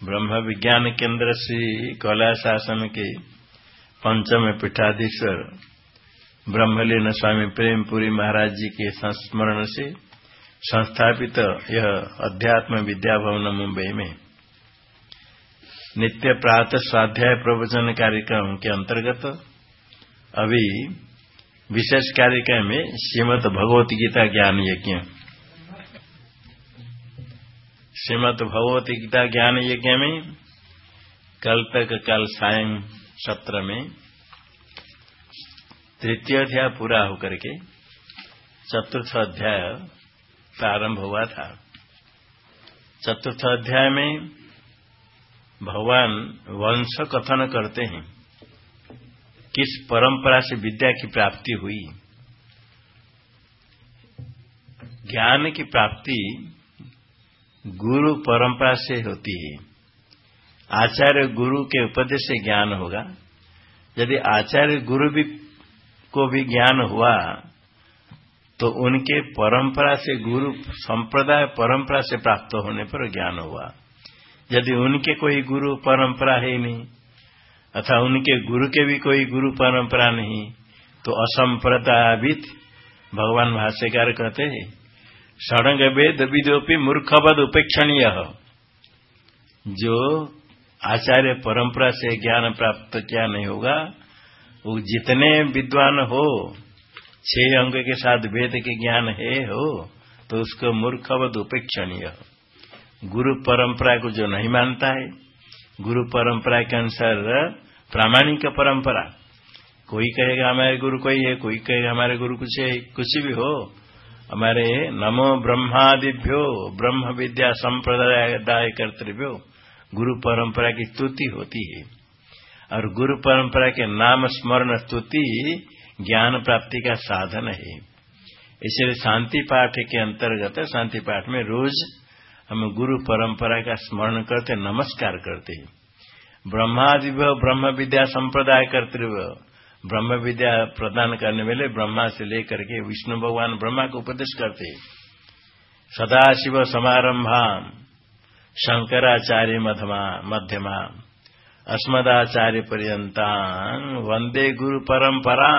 ब्रह्म विज्ञान केंद्र श्री कैलाश शासन के पंचम पीठाधीश्वर ब्रह्मलीन स्वामी प्रेमपुरी महाराज जी के संस्मरण से संस्थापित यह अध्यात्म विद्या भवन मुंबई में नित्य प्रातः स्वाध्याय प्रवचन कार्यक्रम के अंतर्गत अभी विशेष कार्यक्रम में श्रीमद भगवत गीता ज्ञान यज्ञ श्रीमद भगवती गीता ज्ञान यज्ञ में कल तक कल सायं सत्र में तृतीय अध्याय पूरा होकर के चतुर्थ अध्याय प्रारंभ हुआ था। चतुर्थ अध्याय में भगवान वंश कथन करते हैं, किस परंपरा से विद्या की प्राप्ति हुई। ज्ञान की प्राप्ति गुरु परंपरा से होती है। आचार्य गुरु के उपदेश से ज्ञान होगा। यदि आचार्य गुरु भी को भी ज्ञान हुआ तो उनके परंपरा से गुरु, संप्रदाय परंपरा से प्राप्त होने पर ज्ञान हुआ। यदि उनके कोई गुरु परंपरा है नहीं अथवा उनके गुरु के भी कोई गुरु परंपरा नहीं तो असंप्रदायित, भगवान भाष्यकार कहते हैं षडंग वेद विदोपी मूर्खवद उपेक्षणीय जो आचार्य परंपरा से ज्ञान प्राप्त क्या नहीं होगा, वो जितने विद्वान हो, छह अंग के साथ वेद के ज्ञान है हो तो उसको मूर्खवद उपेक्षणीय गुरु परंपरा को जो नहीं मानता है, गुरु परंपरा के अनुसार प्रामाणिक परंपरा। कोई कहेगा, हमारे गुरु कोई है, कोई कहेगा, हमारे गुरु कुछ है, कुछ भी हो हमारे नमो ब्रह्मादिभ्यो ब्रह्म विद्या संप्रदाय कर्तव्यो गुरु परंपरा की स्तुति होती है। और गुरु परंपरा के नाम स्मरण स्तुति ज्ञान प्राप्ति का साधन है। इसलिए शांति पाठ के अंतर्गत, शांति पाठ में रोज हम गुरु परंपरा का स्मरण करते, नमस्कार करते ब्रह्मादिभ्य ब्रह्म विद्या संप्रदाय कर्तव्य ब्रह्म विद्या प्रदान करने वाले ब्रह्मा से लेकर के विष्णु भगवान ब्रह्मा को उपदेश करते सदाशिव समारंभा शंकराचार्य मध्यमा मध्यमा, अस्मदाचार्य पर्यंता वंदे गुरु परंपरा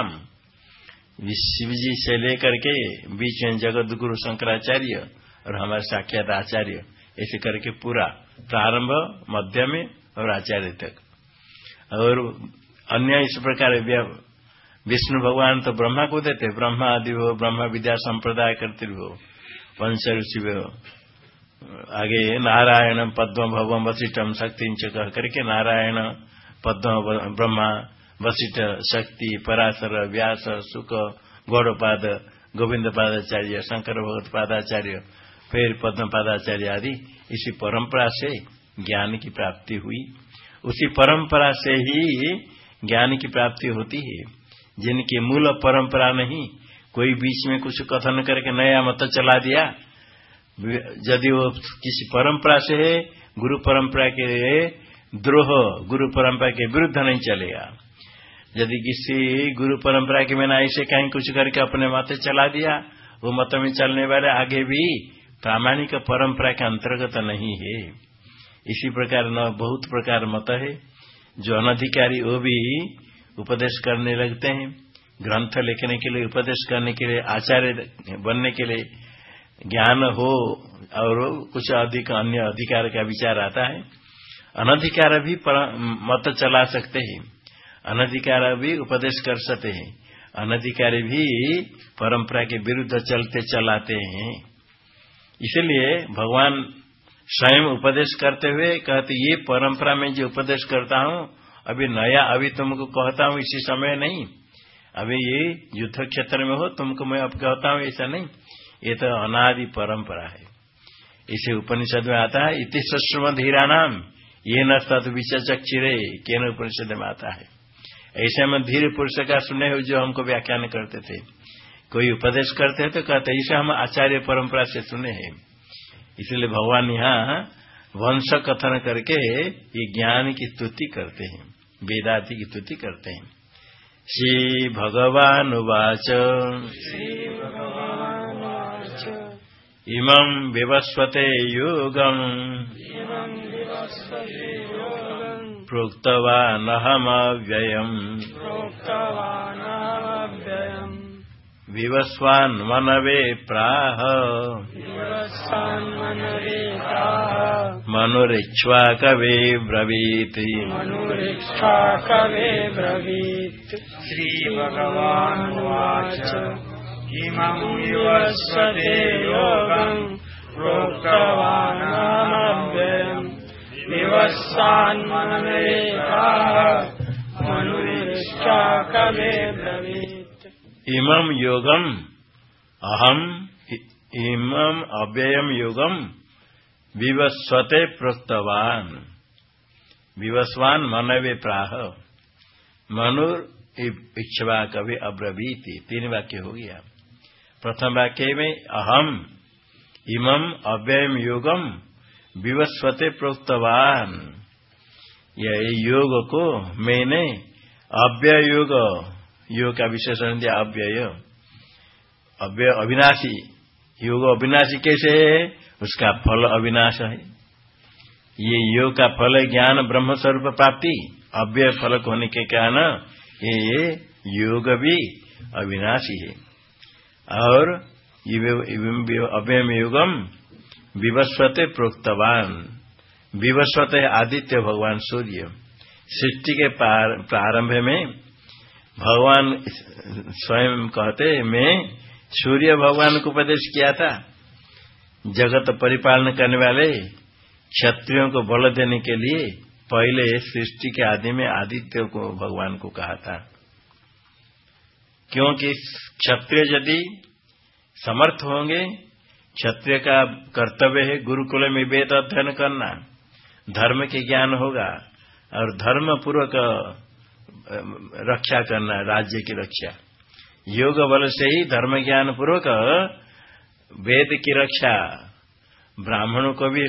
शिव जी से लेकर के बीच में जगत गुरु शंकराचार्य और हमारे साक्षात आचार्य, ऐसे करके पूरा प्रारंभ मध्य में और आचार्य तक। और अन्य इस प्रकार विष्णु भगवान तो ब्रह्मा को देते, ब्रह्मा आदि हो, ब्रह्मा विद्या संप्रदाय करते हो वंश ऋषि हो। आगे नारायण पद्म भगवम वशिष्ठम शक्ति कह करके नारायण पद्म ब्रह्मा वशिष्ठ शक्ति पराशर व्यास सुख गौड़पाद गोविंद पादाचार्य शंकर भगवत पादाचार्य फिर पद्म पादाचार्य आदि इसी परंपरा से ज्ञान की प्राप्ति हुई। उसी परंपरा से ही ज्ञान की प्राप्ति होती है। जिनकी मूल परंपरा नहीं, कोई बीच में कुछ कथन करके नया मत चला दिया यदि वो किसी परंपरा से है, गुरु परंपरा के द्रोह गुरु परंपरा के विरुद्ध नहीं चलेगा। यदि किसी गुरु परंपरा के मैंने ऐसे कहीं कुछ करके अपने मत चला दिया, वो मत में चलने वाले आगे भी प्रामाणिक परंपरा के अंतर्गत नहीं है। इसी प्रकार न बहुत प्रकार मत है। जो अनधिकारी वो भी उपदेश करने लगते हैं। ग्रंथ लिखने के लिए, उपदेश करने के लिए, आचार्य बनने के लिए ज्ञान हो और कुछ अधिक अन्य अधिकार का विचार आता है। अनधिकार भी मत चला सकते हैं। अनधिकार भी उपदेश कर सकते हैं। अनधिकारी भी परंपरा के विरुद्ध चलते चलाते हैं। इसलिए भगवान स्वयं उपदेश करते हुए कहते, ये परंपरा में जो उपदेश करता हूँ, अभी नया, अभी तुमको कहता हूँ, इसी समय नहीं। अभी ये युद्ध क्षेत्र में हो, तुमको मैं अब कहता हूँ, ऐसा नहीं। ये तो अनादि परंपरा है। इसे उपनिषद में आता है, इति सुषम धीरा नाम ये न तत् विचक्षिरे केन उपनिषद में आता है। ऐसे में धीरे पुरुष का सुने हुए जो हमको व्याख्यान करते थे, कोई उपदेश करते हैं तो कहते ऐसे हम आचार्य परंपरा से सुने हैं। इसलिए भगवान यहाँ वंश कथन करके ये ज्ञान की स्तुति करते हैं वेदाति की स्तुति करते हैं। श्री भगवान उवाच। इमं विवस्वते योगम्। प्रोक्तवानहमव्ययम्। विवस्वान्मनवे प्राह। प्राह। मनुरिक्ष्वाकवे ब्रवीति। मनुरिक्षा कवे ब्रवीत्। श्रीभगवानुवाच। इमम् विवस्वते योगम् प्रोक्तवानहमव्ययम् विवस्वान्मनवे प्राह। मनुरिक्षा कवे ब्रवीत्। इमं योगम, अहम इमं अव्ययम योगम, विवस्वते प्रोक्तवान विवस्वान मनवे प्राह मनुर इच्छवा कवि अब्रवीति। तीन वाक्य हो गया। प्रथम वाक्य में, अहम इमं अव्ययम योगम, विवस्वते प्रोक्तवान यह योग को मैंने अव्यय योग का विशेषण दिया अव्यय अव्यय अविनाशी योग अविनाशी कैसे है उसका फल अविनाश है ये योग का फल ज्ञान ब्रह्म स्वरूप प्राप्ति अव्यय फल होने के कारण ये योग भी अविनाशी है और अव्यय युगम विवस्वते प्रोक्तवान विवस्वत आदित्य भगवान सूर्य सृष्टि के प्रारंभ में भगवान स्वयं कहते, मैं सूर्य भगवान को उपदेश किया था। जगत परिपालन करने वाले क्षत्रियों को बल देने के लिए पहले सृष्टि के आदि में आदित्य को भगवान को कहा था। क्योंकि क्षत्रिय यदि समर्थ होंगे, क्षत्रिय का कर्तव्य है गुरुकुल में वेद अध्ययन करना। धर्म के ज्ञान होगा और धर्म पूर्वक रक्षा करना राज्य की रक्षा। योग बल से ही धर्म ज्ञान पूर्वक वेद की रक्षा, ब्राह्मणों को भी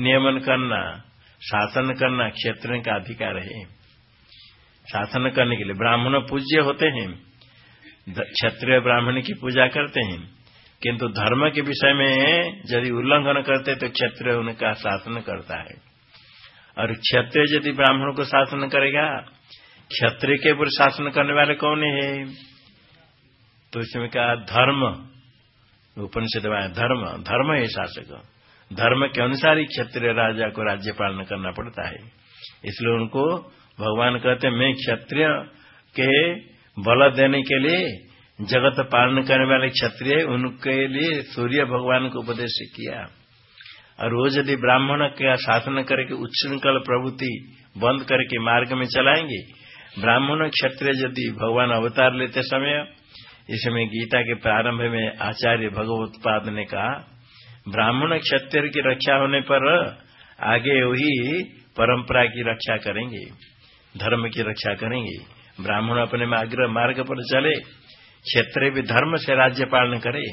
नियमन करना, शासन करना क्षेत्र का अधिकार है। शासन करने के लिए ब्राह्मण पूज्य होते हैं क्षत्रिय ब्राह्मण की पूजा करते हैं। किंतु धर्म के विषय में यदि उल्लंघन करते तो क्षत्रिय उनका शासन करता है। और क्षत्रिय यदि ब्राह्मण को शासन करेगा क्षत्रिय के ऊपर शासन करने वाले कौन है? तो इसमें कहा, धर्म। उपनिषद में धर्म। धर्म है शासक। धर्म के अनुसार ही क्षत्रिय राजा को राज्य पालन करना पड़ता है। इसलिए उनको भगवान कहते मैं क्षत्रिय के बल देने के लिए जगत पालन करने वाले क्षत्रिय उनके लिए सूर्य भगवान को उपदेश किया। और वो यदि ब्राह्मण का शासन करके उच्छृंखल प्रभुति बंद करके मार्ग में चलाएँगे ब्राह्मण क्षत्रिय यदि भगवान अवतार लेते समय, इसमें गीता के प्रारंभ में आचार्य भगवत्पाद ने कहा, ब्राह्मण क्षत्रिय की रक्षा होने पर आगे वही परंपरा की रक्षा करेंगे, धर्म की रक्षा करेंगे। ब्राह्मण अपने मार्ग पर चले क्षेत्रीय भी धर्म से राज्य पालन करे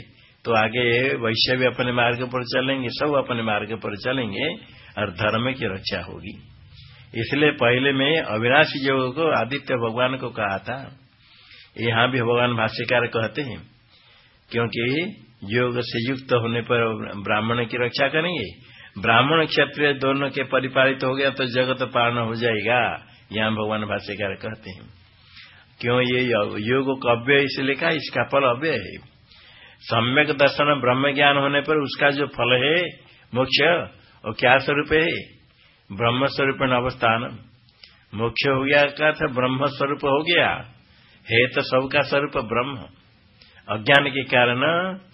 तो आगे वैश्य भी अपने मार्ग पर चलेंगे, सब अपने मार्ग पर चलेंगे, और धर्म की रक्षा होगी। इसलिए पहले में अविनाशी योग को आदित्य भगवान को कहा था। यहाँ भी भगवान भाष्यकार कहते हैं, क्योंकि योग से युक्त होने पर ब्राह्मण की रक्षा करेंगे। ब्राह्मण क्षत्रिय दोनों के परिपालित हो गया तो जगत पालन हो जाएगा, यहाँ भगवान भाष्यकार कहते हैं। क्यों ये योग को अव्यय इसे लिखा इसका फल अव्यय है। सम्यक दर्शन ब्रह्म ज्ञान होने पर उसका जो फल है, मोक्ष और क्या स्वरूप है? ब्रह्म स्वरूप अवस्थान। मोक्ष हो गया का था ब्रह्म स्वरूप हो गया। है तो सबका स्वरूप ब्रह्म। अज्ञान के कारण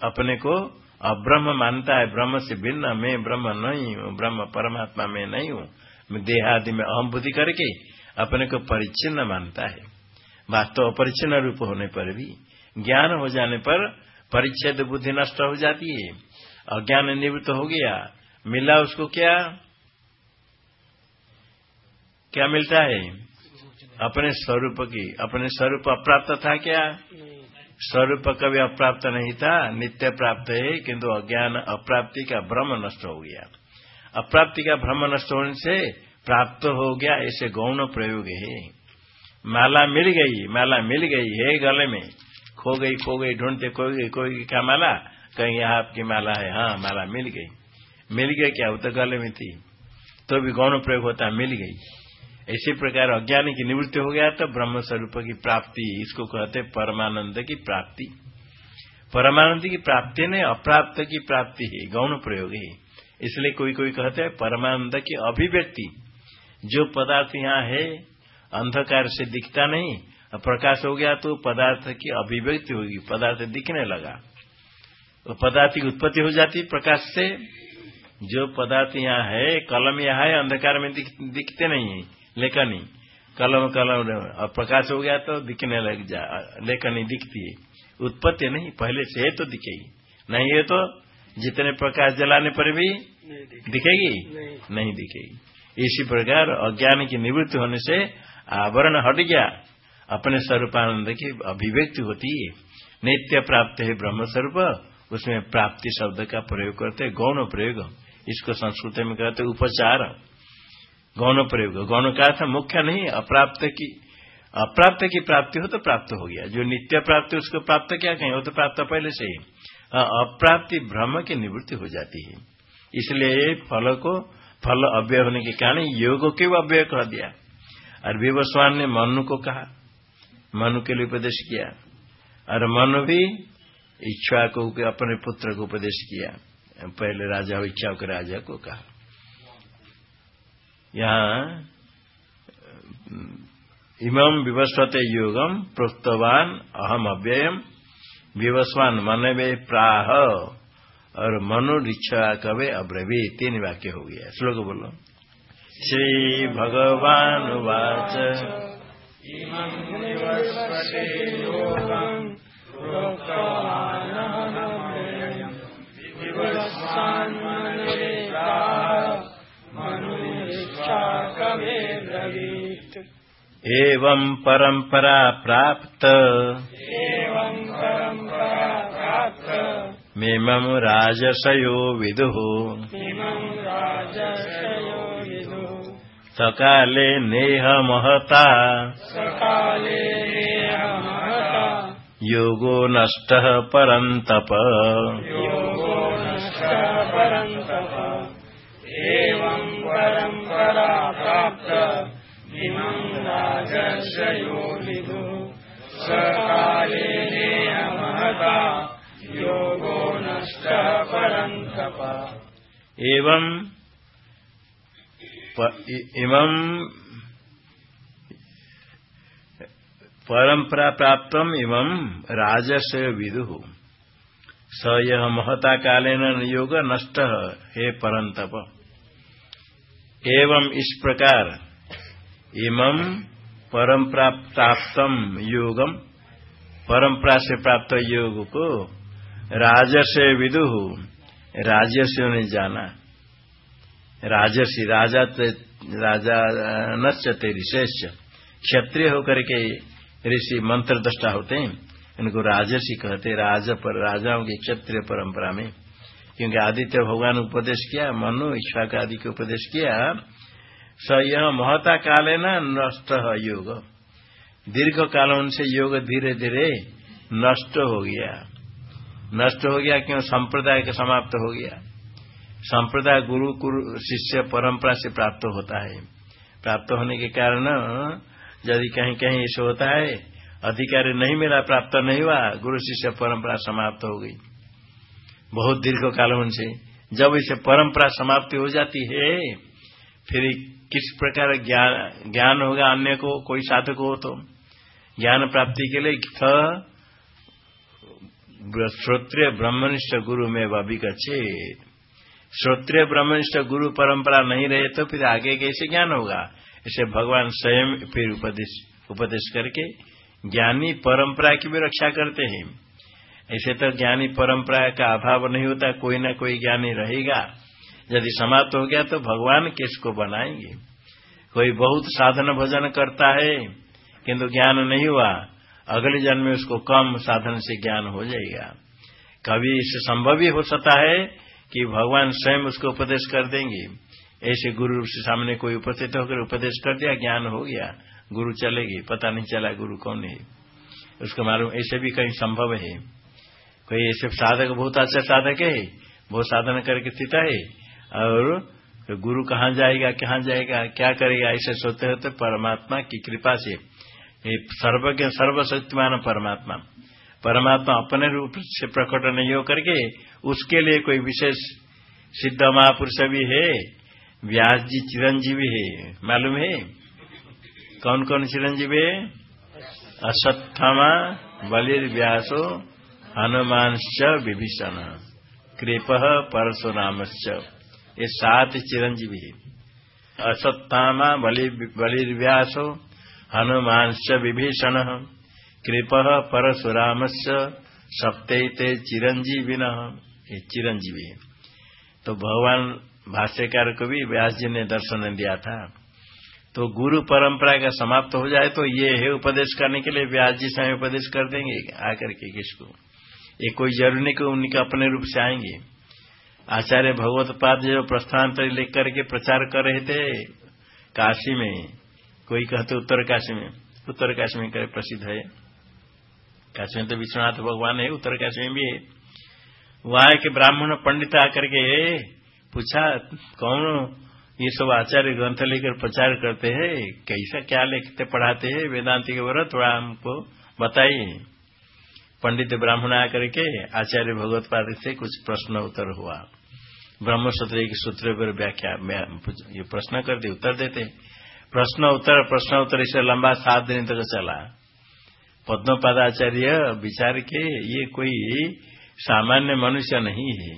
अपने को अब्रह्म मानता है। ब्रह्म से भिन्न मैं ब्रह्म नहीं हूँ, ब्रह्म परमात्मा में नहीं हूँ। मैं देहादि में अहम बुद्धि करके अपने को परिच्छिन्न मानता है। वास्तव अपरिच्छिन्न रूप होने पर भी ज्ञान हो जाने पर परिच्छेद बुद्धि नष्ट हो जाती है। अज्ञान निवृत्त हो गया। मिला उसको क्या? क्या मिलता है? अपने स्वरूप की। अपने स्वरूप अप्राप्त था क्या? स्वरूप कभी अप्राप्त नहीं था। नित्य प्राप्त है, किंतु अज्ञान अप्राप्ति का भ्रम नष्ट हो गया। अप्राप्ति का भ्रम नष्ट होने से प्राप्त हो गया, ऐसे गौण प्रयोग है। माला मिल गई, माला मिल गई है गले में। खो गई खो गई, ढूंढते खो गई कोई क्या माला? कहीं आपकी माला है। हाँ माला मिल गई। मिल गई क्या? वो तो गले में थी। तो भी गौण प्रयोग होता, मिल गई। इसी प्रकार अज्ञान की निवृत्ति हो गया तो ब्रह्म स्वरूप की प्राप्ति इसको कहते परमानंद की प्राप्ति। परमानंद की प्राप्ति ने अप्राप्त की प्राप्ति है गौण प्रयोग है। इसलिए कोई कोई कहते हैं परमानंद की अभिव्यक्ति। जो पदार्थ यहाँ है अंधकार से दिखता नहीं प्रकाश हो गया तो पदार्थ की अभिव्यक्ति होगी पदार्थ दिखने लगा। तो पदार्थ की उत्पत्ति हो जाती प्रकाश से। जो पदार्थ यहाँ है कलम यहाँ है अंधकार में दिख, दिखते नहीं है। लेखनी। कलम कलम और प्रकाश हो गया तो दिखने लग जा लेखनी दिखती है। उत्पत्ति नहीं पहले से है तो दिखेगी। नहीं है तो जितने प्रकाश जलाने पर भी दिखेगी। नहीं। दिखेगी। इसी प्रकार अज्ञान की निवृत्ति होने से आवरण हट गया। अपने स्वरूपानंद की अभिव्यक्ति होती है। नित्य प्राप्त है ब्रह्म स्वरूप उसमें प्राप्ति शब्द का प्रयोग करते गौण प्रयोग। इसको संस्कृत में कहते उपचार। गौण प्रयोग। गौण का अर्थ मुख्य नहीं, अप्राप्त की अप्राप्त की प्राप्ति हो तो प्राप्त हो गया। जो नित्य प्राप्ति, उसको प्राप्त क्या कहें? वो तो प्राप्त पहले से ही। अप्राप्ति भ्रम की निवृत्ति हो जाती है। इसलिए फल को, फल अव्यय होने के कारण योग को अव्यय कह दिया। और विवस्वान ने मनु को कहा, मनु के लिए उपदेश किया। और मनु भी इच्छा को, अपने पुत्र को उपदेश किया। पहले राजा इच्छा के राजा को कहा। यहाँ इमम विवस्वते योगम प्रोक्तवान अहम अव्ययम विवस्वान मन में प्राह, और मनुरिच्छा कवे अब्रवी। तीन वाक्य हो गया। श्लोक बोलो। श्री भगवान वाच एवं एवं परंपरा प्राप्त। मिमं राजसयो विदुः। सकाले नेह महता योगो नष्टः परन्तप। योगो एवं परम्परा प्राप्त। इमं राजसयो विदुः सकाले योगो नष्टः परन्तप एवं इमं परंपरा प्राप्तम इमं राजस्य विदुः स यह महता कालेन योग नष्ट हे परंतप एवं इस प्रकार इमं परंपरा प्राप्तम योगम परंपरा से प्राप्त योग को राजस्य विदुः। राजस्व ने जाना। राजसी, राजा ते- राजा नश्चते ऋषेश क्षत्रिय होकर के ऋषि मंत्र दृष्टा होते हैं। इनको राजसी कहते, राज पर, राजाओं की क्षत्रिय परंपरा में। क्योंकि आदित्य भगवान उपदेश किया, मनु ईश्वर का आदि के उपदेश किया स यह महता काले न नष्ट योग। दीर्घ काल उनसे योग धीरे धीरे नष्ट हो गया। नष्ट हो गया क्यों? संप्रदाय का समाप्त हो गया। संप्रदाय गुरु गुरु शिष्य, परंपरा से प्राप्त होता है। प्राप्त होने के कारण यदि कहीं कहीं ऐसे होता है, अधिकारी नहीं मिला, प्राप्त नहीं हुआ, गुरु, शिष्य, परंपरा समाप्त हो गई। बहुत दीर्घ काल उनसे। जब इसे परंपरा समाप्ति हो जाती है, फिर किस प्रकार ज्ञान होगा अन्य को, कोई साधक हो तो? ज्ञान प्राप्ति के लिए श्रोत्रिय ब्रह्मनिष्ठ गुरु में विकचे श्रोत्रिय ब्रह्मनिष्ठ गुरु परंपरा नहीं रहे तो फिर आगे कैसे ज्ञान होगा? इसे भगवान स्वयं फिर उपदेश उपदेश करके ज्ञानी परंपरा की भी रक्षा करते हैं। ऐसे तो ज्ञानी परंपरा का अभाव नहीं होता, कोई ना कोई ज्ञानी रहेगा। यदि समाप्त हो गया तो भगवान किसको बनाएँगे? कोई बहुत साधन भजन करता है, किंतु ज्ञान नहीं हुआ, अगले जन्म में उसको कम साधन से ज्ञान हो जाएगा। कभी इससे संभव ही हो सकता है कि भगवान स्वयं उसको उपदेश कर देंगे। ऐसे गुरु से सामने कोई उपस्थित होकर उपदेश कर दिया, ज्ञान हो गया, गुरु चलेगी पता नहीं चला गुरु कौन है। उसको मालूम ऐसे भी कहीं संभव है। कोई ऐसे साधक, बहुत अच्छा साधक है, बहुत साधन करके स्थित है और गुरु कहाँ जाएगा कहाँ जाएगा, क्या करेगा, ऐसे सोते होते परमात्मा की कृपा से सर्वज्ञ, सर्वशक्तिमान परमात्मा परमात्मा अपने रूप से प्रकट नहीं हो करके उसके लिए कोई विशेष सिद्ध महापुरुष भी है, व्यास जी चिरंजीवी है, मालूम है? कौन कौन चिरंजीवी है? असत्थमा बलिर व्यासो हनुमान विभीषण, कृप परशुराम ये सात चिरंजीवी है। अश्वत्थामा बलिर्व्यासो हनुमान विभीषण, कृप परशुराम से सप्ते चिरंजीवी ये चिरंजीवी तो भगवान भाष्यकार को भी व्यास जी ने दर्शन दिया था। तो गुरु परंपरा का समाप्त हो जाए तो ये है उपदेश करने के लिए व्यास जी स्वयं उपदेश कर देंगे आकर के किसको। ये कोई ज़रूरी नहीं कि उनके अपने रूप से आएँगे। आचार्य भगवत पाद जो प्रस्थानांतर लिख करके प्रचार कर रहे थे, काशी में, कोई कहते उत्तर काशी में, उत्तर काशी में करे प्रसिद्ध है। काशी में तो विश्वनाथ भगवान है, उत्तर काशी में भी है। वहाँ के ब्राह्मण पंडित आकर के पूछा, कौन ये सब आचार्य ग्रंथ लेकर प्रचार करते हैं, कैसा क्या लिखते, पढ़ाते हैं? वेदांति के वर थोड़ा हमको बताइए। पंडित ब्राह्मण आकर के आचार्य भगवत पाद से कुछ प्रश्न उत्तर हुआ। ब्रह्म सूत्र एक सूत्र पर व्याख्या ये प्रश्न कर दी उत्तर देते प्रश्न उत्तर प्रश्न उत्तर, इसे लंबा सात दिन तक चला। पद्म पदाचार्य विचार के, ये कोई सामान्य मनुष्य नहीं है।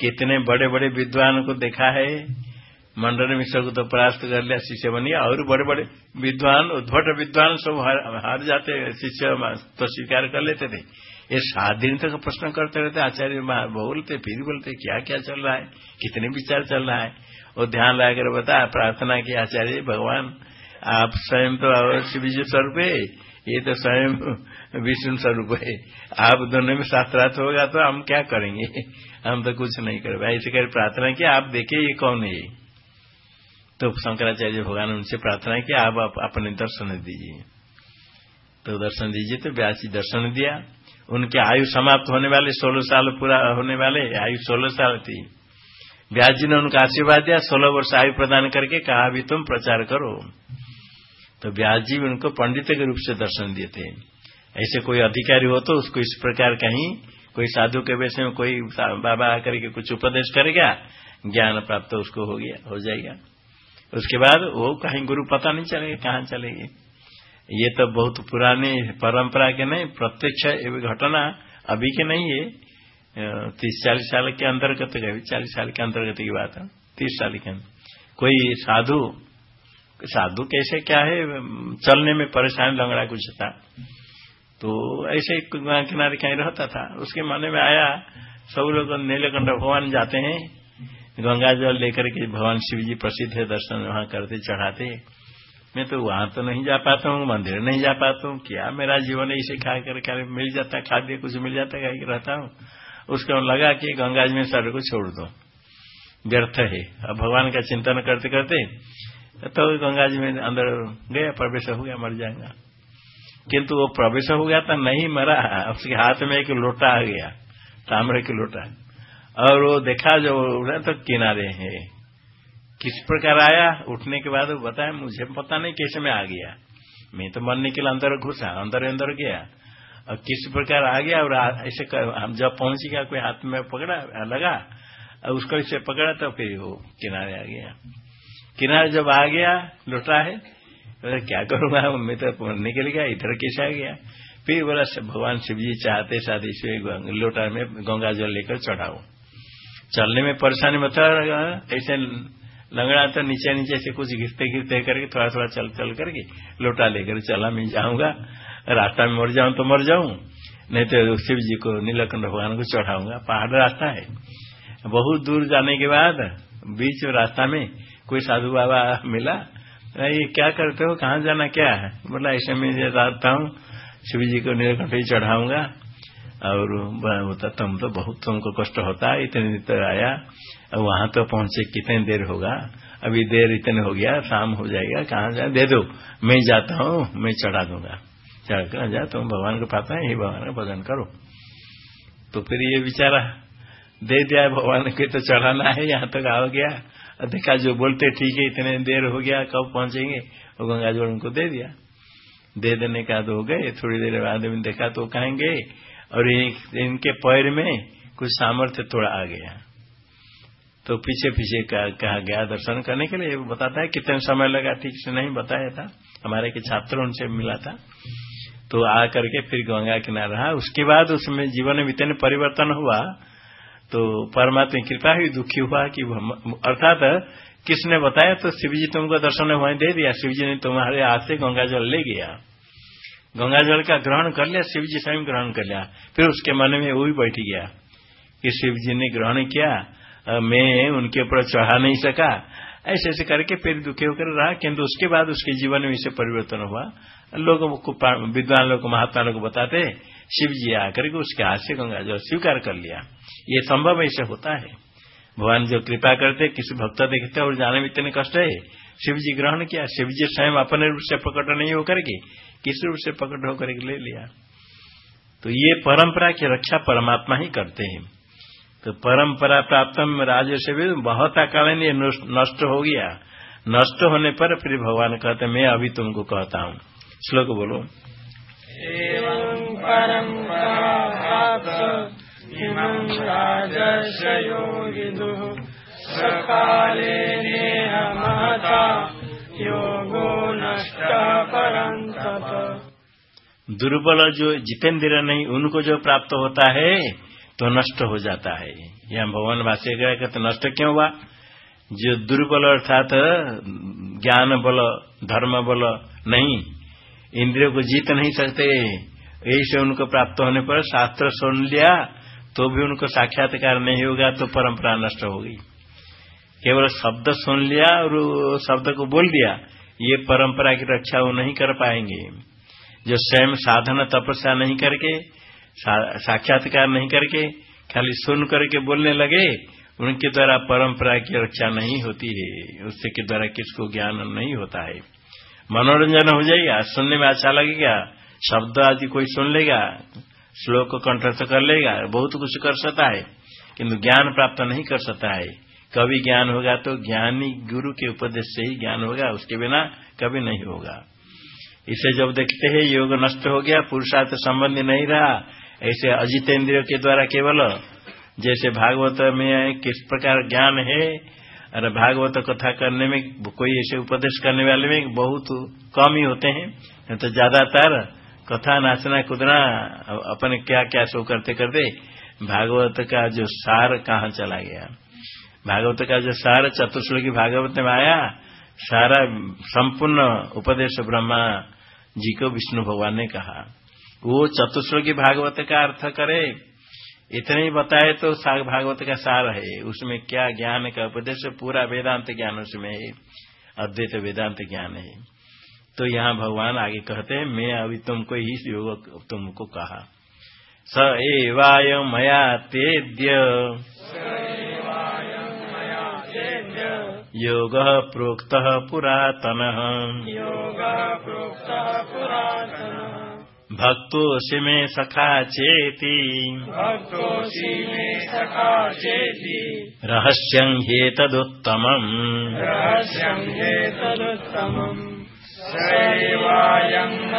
कितने बड़े बड़े विद्वान को देखा है मंडल मिश्र को तो परास्त कर लिया, शिष्य बन गया, और बड़े बड़े विद्वान, उद्भट विद्वान सब हार जाते शिष्य तो स्वीकार कर लेते थे। ये सात दिन तक प्रश्न करते रहते आचार्य बोलते, फिर बोलते क्या क्या चल रहा है, कितने विचार चल रहा है? वो ध्यान लगाकर बता प्रार्थना की, आचार्य, भगवान, आप स्वयं तो शिव जी स्वरूप है, ये तो स्वयं विष्णु स्वरूप है। आप दोनों में शास्त्रार्थ होगा तो हम क्या करेंगे? हम तो कुछ नहीं कर। ऐसे कर प्रार्थना की, आप देखे ये कौन है। तो शंकराचार्य भगवान उनसे प्रार्थना की, आप अपने दर्शन दीजिए। तो दर्शन दीजिए तो व्यास दर्शन दिया। उनकी आयु समाप्त होने वाले सोलह साल पूरा होने वाले, आयु सोलह साल थी। व्यास जी ने उनका आशीर्वाद दिया, सोलह वर्ष आयु प्रदान करके कहा भी तुम प्रचार करो। तो व्यास जी उनको पंडित के रूप से दर्शन दिए थे। ऐसे कोई अधिकारी हो तो उसको इस प्रकार कहीं कोई साधु के वैसे में कोई बाबा आकर के कुछ उपदेश करेगा ज्ञान प्राप्त उसको हो गया, हो जाएगा। उसके बाद वो कहीं गुरु पता नहीं चलेगा, कहाँ चलेगी। ये तो बहुत पुरानी परंपरा के नहीं, प्रत्यक्ष घटना अभी के नहीं है। तीस चालीस साल के अंतर्गत चालीस साल के अंतर्गत की बात है, तीस साल के कोई साधु साधु कैसे क्या है, चलने में परेशान लंगड़ा कुछ था तो ऐसे किनारे कहीं रहता था, उसके मन में आया, सब लोग नीलकंठ भगवान जाते हैं, गंगा जल लेकर के भगवान शिव जी प्रसिद्ध है, दर्शन वहाँ करते, चढ़ाते। मैं तो वहाँ तो नहीं जा पाता हूँ, मंदिर नहीं जा पाता हूँ। क्या मेरा जीवन इसे खा कर खा मिल जाता, खाद्य कुछ मिल जाता है रहता हूँ? उसको लगा कि गंगा जी में सर को छोड़ दो। व्यर्थ है। अब भगवान का चिंतन करते करते तो गंगा जी में अंदर गया, प्रवेश हो गया, मर जाएगा। किंतु वो प्रवेश हो गया था नहीं मरा, उसके हाथ में एक लोटा आ गया, ताम्र की लोटा। और वो देखा जो तो किनारे है। किस प्रकार आया? उठने के बाद वो बताया, मुझे पता नहीं कैसे मैं आ गया। मैं तो मरने के लिए अंदर घुसा, अंदर अंदर गया। और किस प्रकार आ गया? और ऐसे हम जब पहुँच गया कोई हाथ में पकड़ा, लगा? और उसको इसे पकड़ा तो फिर वो किनारे आ गया। किनारे जब आ गया, लुटा है। तो क्या करूँगा मैं? तो मरने के लिए गया, इधर कैसे आ गया? फिर बोला भगवान शिव जी चाहते साथ इसे लोटा में गंगा जल लेकर चढ़ाओ। चलने में परेशानी बता ऐसे लंगड़ा तो नीचे नीचे से कुछ घिरते गिरते करके थोड़ा थोड़ा चल चल करके लोटा लेकर चला, मैं जाऊँगा। रास्ता में मर जाऊँ तो मर जाऊँ। नहीं तो शिव जी को, नीलकंठ भगवान को चढ़ाऊँगा। पहाड़ रास्ता है। बहुत दूर जाने के बाद बीच रास्ता में कोई साधु बाबा मिला। ये क्या करते हो? कहाँ जाना क्या है? बोला, ऐसे में रहता हूँ। शिव जी को नीलकंठ ही चढ़ाऊँगा। और बोलता तुम तो बहुत तुमको कष्ट होता है, इतने देर आया, अब वहाँ तो पहुँचे कितने देर होगा? अभी देर इतने हो गया, शाम हो जाएगा, कहाँ जाए दे दो, मैं जाता हूँ, मैं चढ़ा दूँगा। चढ़ कर जा, तुम भगवान को पाता है ही भगवान का भजन करो। तो फिर ये बेचारा दे दिया भगवान को तो चढ़ाना है, यहाँ तक आ गया। देखा जो बोलते, ठीक है, इतने देर हो गया, कब पहुँचेंगे? वो गंगा जल उनको दे दिया। दे देने का तो हो गए, थोड़ी देर बाद देखा तो कहेंगे और इनके पैर में कुछ सामर्थ्य थोड़ा आ गया तो पीछे पीछे कहा गया दर्शन करने के लिए बताता है कितने समय लगा ठीक से नहीं बताया था। हमारे के छात्र उनसे मिला था। तो आ करके फिर गंगा किनारा रहा। उसके बाद उसमें जीवन में इतने परिवर्तन हुआ तो परमात्मा कृपा ही दुखी हुआ कि अर्थात किसने बताया तो शिव जी तुमको दर्शन वहीं दे दिया। शिव जी ने तुम्हारे हाथ से गंगा जल ले गया। गंगा जल का ग्रहण कर लिया शिव जी स्वयं ग्रहण कर लिया। फिर उसके मन में वो भी बैठ गया कि शिव जी ने ग्रहण किया मैं उनके ऊपर चढ़ा नहीं सका। ऐसे ऐसे करके फिर दुखी होकर रहा, किंतु उसके बाद उसके जीवन में इसे परिवर्तन हुआ। लोगों को विद्वान लोग, महात्मा लोग बताते शिव जी आकर के उसके हाथ से गंगा जल स्वीकार कर लिया। ये संभव ऐसे होता है। भगवान जो कृपा करते, किसी भक्त देखते और जाने में इतने कष्ट है शिव जी ग्रहण किया शिव जी स्वयं अपने रूप से प्रकट नहीं होकर के किस रूप से पकड़ होकर ले लिया। तो ये परंपरा की रक्षा परमात्मा ही करते हैं। तो परंपरा प्राप्त राज्य से भी बहुत अकालीन ये नष्ट हो गया। नष्ट होने पर फिर भगवान कहते, मैं अभी तुमको कहता हूँ। श्लोक बोलो। एवं योगो दुर्बल जो जितेंद्र नहीं, उनको जो प्राप्त होता है तो नष्ट हो जाता है। यह भगवान भाष्य गया तो नष्ट क्यों हुआ? जो दुर्बल अर्थात, ज्ञान बल, धर्म बल नहीं, इंद्रियों को जीत नहीं सकते यही से उनको प्राप्त होने पर शास्त्र सुन लिया तो भी उनको साक्षात्कार नहीं होगा तो परंपरा नष्ट होगी केवल शब्द सुन लिया और शब्द को बोल दिया ये परंपरा की रक्षा वो नहीं कर पाएँगे। जो स्वयं साधन तपस्या नहीं करके सा, साक्षात्कार नहीं करके खाली सुन करके बोलने लगे उनके द्वारा परंपरा की रक्षा नहीं होती है। उससे के द्वारा किसको ज्ञान नहीं होता है। मनोरंजन हो जाएगा सुनने में अच्छा लगेगा शब्द आदि कोई सुन लेगा श्लोक कंठस्थ कर लेगा बहुत कुछ कर सकता है किंतु ज्ञान प्राप्त नहीं कर सकता है। कभी ज्ञान होगा तो ज्ञानी गुरु के उपदेश से ही ज्ञान होगा, उसके बिना कभी नहीं होगा। इसे जब देखते हैं, योग नष्ट हो गया, पुरुषार्थ संबंधी नहीं रहा। ऐसे अजितेंद्रियों के द्वारा केवल, जैसे भागवत में किस प्रकार ज्ञान है, और भागवत कथा करने में, कोई ऐसे उपदेश करने वाले में बहुत कम ही होते हैं। तो ज़्यादातर कथा नाचना कूदना अपने क्या क्या शो करते करते भागवत का जो सार कहाँ चला गया। भागवत का जो सार चतुर्श्लोकी भागवत में आया, सारा संपूर्ण उपदेश ब्रह्मा जी को विष्णु भगवान ने कहा। वो चतुश्लोकी भागवत का अर्थ करे, इतने ही बताए तो साग भागवत का सार है। उसमें क्या ज्ञान का उपदेश? पूरा वेदांत ज्ञान उसमें है, अद्वैत वेदांत ज्ञान है। तो यहाँ भगवान आगे कहते हैं, मैं अभी तुमको ही योग तुमको कहा, स एवाय मया तेद्य। योगः प्रोक्तः पुरातनः। पुरातन। भक्तोऽसि मे सखा चेति। सखा चेति। रहस्यं ह्येतदुत्तमम् रहस्यंतदुत्तमम् सेवायम्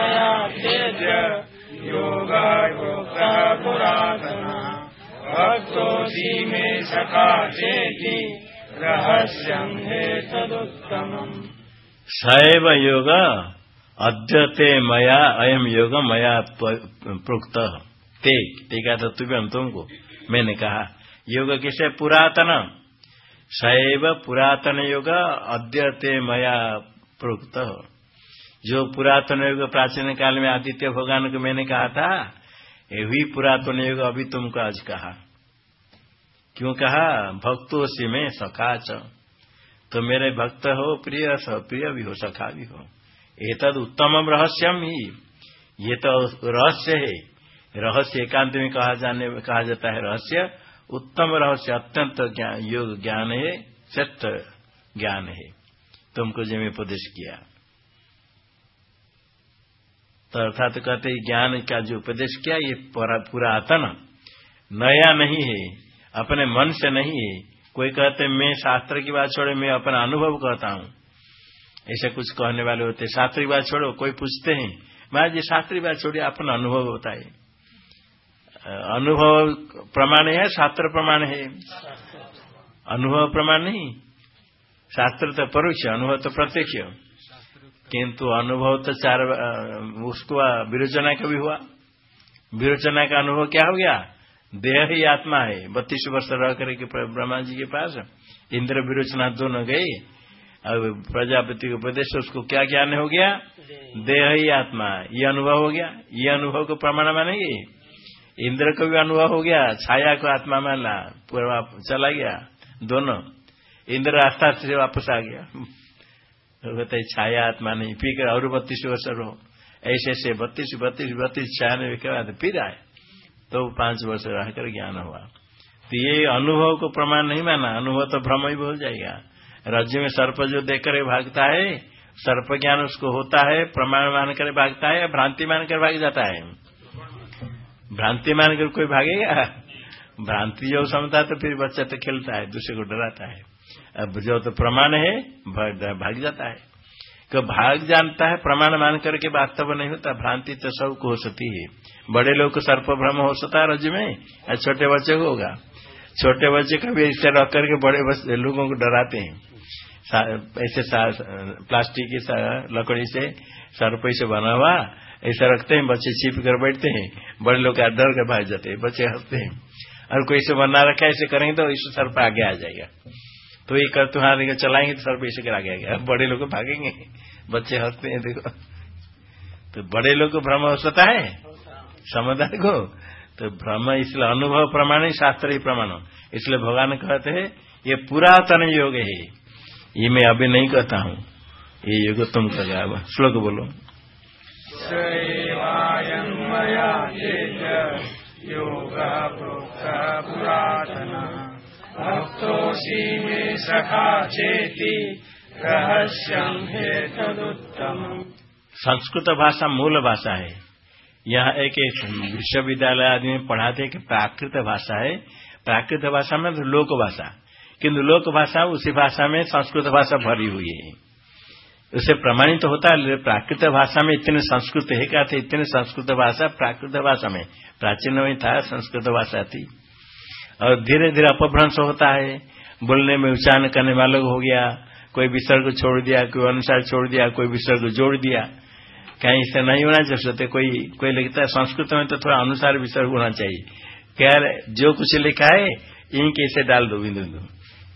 योगायुक्तः पुरातन। सैव योग, अद्यते मया अयम योग मया प्रोक्त। ते टीका तो तुम तुमको। मैंने कहा, योग किसे? पुरातन सैव पुरातन योग, अद्यते मया प्रोक्त। जो पुरातन युग प्राचीन काल में आदित्य भगवान को मैंने कहा था ये भी पुरातन युग अभी तुमको आज कहा। क्यों कहा? भक्तों से में सखा च। तो मेरे भक्त हो, प्रिय प्रिय भी हो, सखा भी हो। एतद उत्तम रहस्यम ही। ये तो रहस्य है। रहस्य एकांत में कहा जाने, कहा जाता है रहस्य। उत्तम रहस्य अत्यंत योग ज्ञान है श्रेष्ठ ज्ञान है। तुमको जो उपदेश किया। तो अर्थात तो कहते ज्ञान का जो उपदेश किया, ये पुरातन, नया नहीं है। अपने मन से नहीं। है कोई कहते, मैं शास्त्र की बात छोड़े, मैं अपना अनुभव कहता हूँ। ऐसे कुछ कहने वाले होते, शास्त्र की बात छोड़ो, कोई पूछते हैं महाराज जी की बात छोड़िए, अपना अनुभव होता है। अनुभव प्रमाण है शास्त्र प्रमाण है? अनुभव प्रमाण नहीं। शास्त्र तो परोक्ष, अनुभव तो प्रत्यक्ष। किंतु अनुभव तो चार उसको विरोचना का भी हुआ? विरोचना का अनुभव क्या हो गया? देह ही आत्मा है। बत्तीस वर्ष रह करके ब्रह्मा जी के पास इंद्र विरोचना दोनों गए। अब प्रजापति के उपदेश उसको क्या ज्ञान हो गया? देह। ही आत्मा ये अनुभव हो गया? ये अनुभव को प्रमाण मानेंगे? इंद्र को भी अनुभव हो गया। छाया को आत्मा माना पूरा चला गया। दोनों। इंद्र रास्ता से वापस आ गया। बताइए छाया आत्मा नहीं। फिर और बत्तीस वर्ष रहो। ऐसे ऐसे बत्तीस बत्तीस बत्तीस छाया के बाद फिर आए। तो पाँच वर्ष रहकर ज्ञान हुआ। तो ये अनुभव को प्रमाण नहीं माना। अनुभव तो भ्रम ही बोल जाएगा। राज्य में सर्प जो देखकर भागता है, सर्प ज्ञान उसको होता है, प्रमाण मानकर भागता है या भ्रांति मानकर भाग जाता है। भ्रांति मानकर कोई भागेगा? भ्रांति जो समझता तो फिर बच्चा तो खेलता है, दूसरे को डराता है। अब जो तो प्रमाण है भाग जाता है। तो भाग जानता है, प्रमाण मान करके वास्तव नहीं होता, भ्रांति तो सबको हो सकती है। बड़े लोग को सर्प भ्रम हो सकता है रज में, या छोटे बच्चे को होगा। छोटे बच्चे कभी ऐसे रख करके बड़े लोगों को डराते हैं। ऐसे प्लास्टिक की लकड़ी से सर्प से बना हुआ ऐसा रखते हैं, बच्चे छिप कर बैठते हैं, बड़े लोग डर कर भाग जाते हैं, बच्चे हँसते हैं। और कोई से बना रखा ऐसे करेंगे तो इस सर्प आगे आ जाएगा। तो ये कर तुम्हारे चलाएँगे तो सर्प ऐसे कर गया। बड़े लोग भागेंगे। बच्चे हँसते हैं, देखो। तो बड़े लोग को भ्रम हो है? समुदाय को। तो भ्रम इसलिए अनुभव प्रमाण ही शास्त्र ही प्रमाण। इसलिए भगवान कहते हैं, ये पुरातन योग है। ये मैं अभी नहीं कहता हूँ। ये योग तुम कर। श्लोक बोलो। योग पुरातन। में सखा चेती रहस्यम है तदुत्तम संस्कृत भाषा मूल भाषा है। यहाँ एक विश्वविद्यालय आदि में पढ़ाते कि प्राकृत भाषा है। प्राकृत भाषा में तो लोक भाषा किन्तु लोक भाषा उसी भाषा में संस्कृत भाषा भरी हुई है। उसे प्रमाणित तो होता है, प्राकृत भाषा में इतने संस्कृत है क्या? थे इतने संस्कृत भाषा प्राकृत भाषा में प्राचीन में था, संस्कृत भाषा थी। और धीरे धीरे अपभ्रंश होता है। बोलने में उच्चारण करने वालों हो गया, कोई विसर्ग छोड़ दिया, कोई अनुसार छोड़ दिया, कोई विसर्ग जोड़ दिया। कहीं इससे नहीं होना चाहिए कोई कोई लिखता है, संस्कृत में तो थोड़ा अनुसार विसर्ग होना चाहिए। क्या जो कुछ लिखा है इंक इसे डाल दो, बिंदु बिंदु।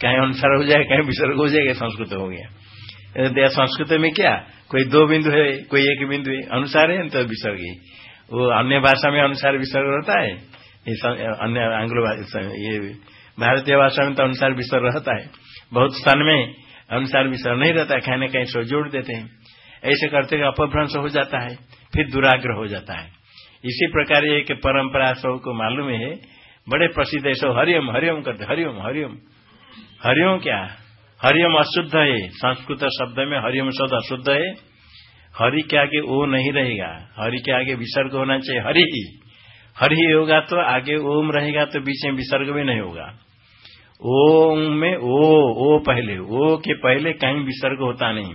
कहीं अनुसार हो जाए, कहीं विसर्ग हो जाएगा संस्कृत हो गया। संस्कृत में क्या? कोई दो बिंदु है, कोई एक बिंदु है, अनुसार है तो विसर्ग वो अन्य भाषा में अनुसार विसर्ग रहता है। अन्य आंग्लो ये भारतीय भाषा में तो अनुसार विसर्ग रहता है। बहुत स्थान में अनुसार विसर्ग नहीं रहता है कहीं न कहीं सो जोड़ देते हैं। ऐसे करते अपभ्रंश हो जाता है, फिर दुराग्रह हो जाता है। इसी प्रकार एक परंपरा सबको मालूम है, बड़े प्रसिद्ध है सब हरिओम हरिओम करते, हरिओम हरिओम। हरिओम क्या? हरिओम अशुद्ध है, संस्कृत शब्द में हरिओम शब्द अशुद्ध है। हरि के आगे ओ नहीं रहेगा, हरि के आगे विसर्ग होना चाहिए, हरि ही। हरि होगा तो आगे ओम रहेगा तो बीच में विसर्ग भी नहीं होगा। ओम में ओ ओ पहले, ओ के पहले कहीं विसर्ग होता नहीं।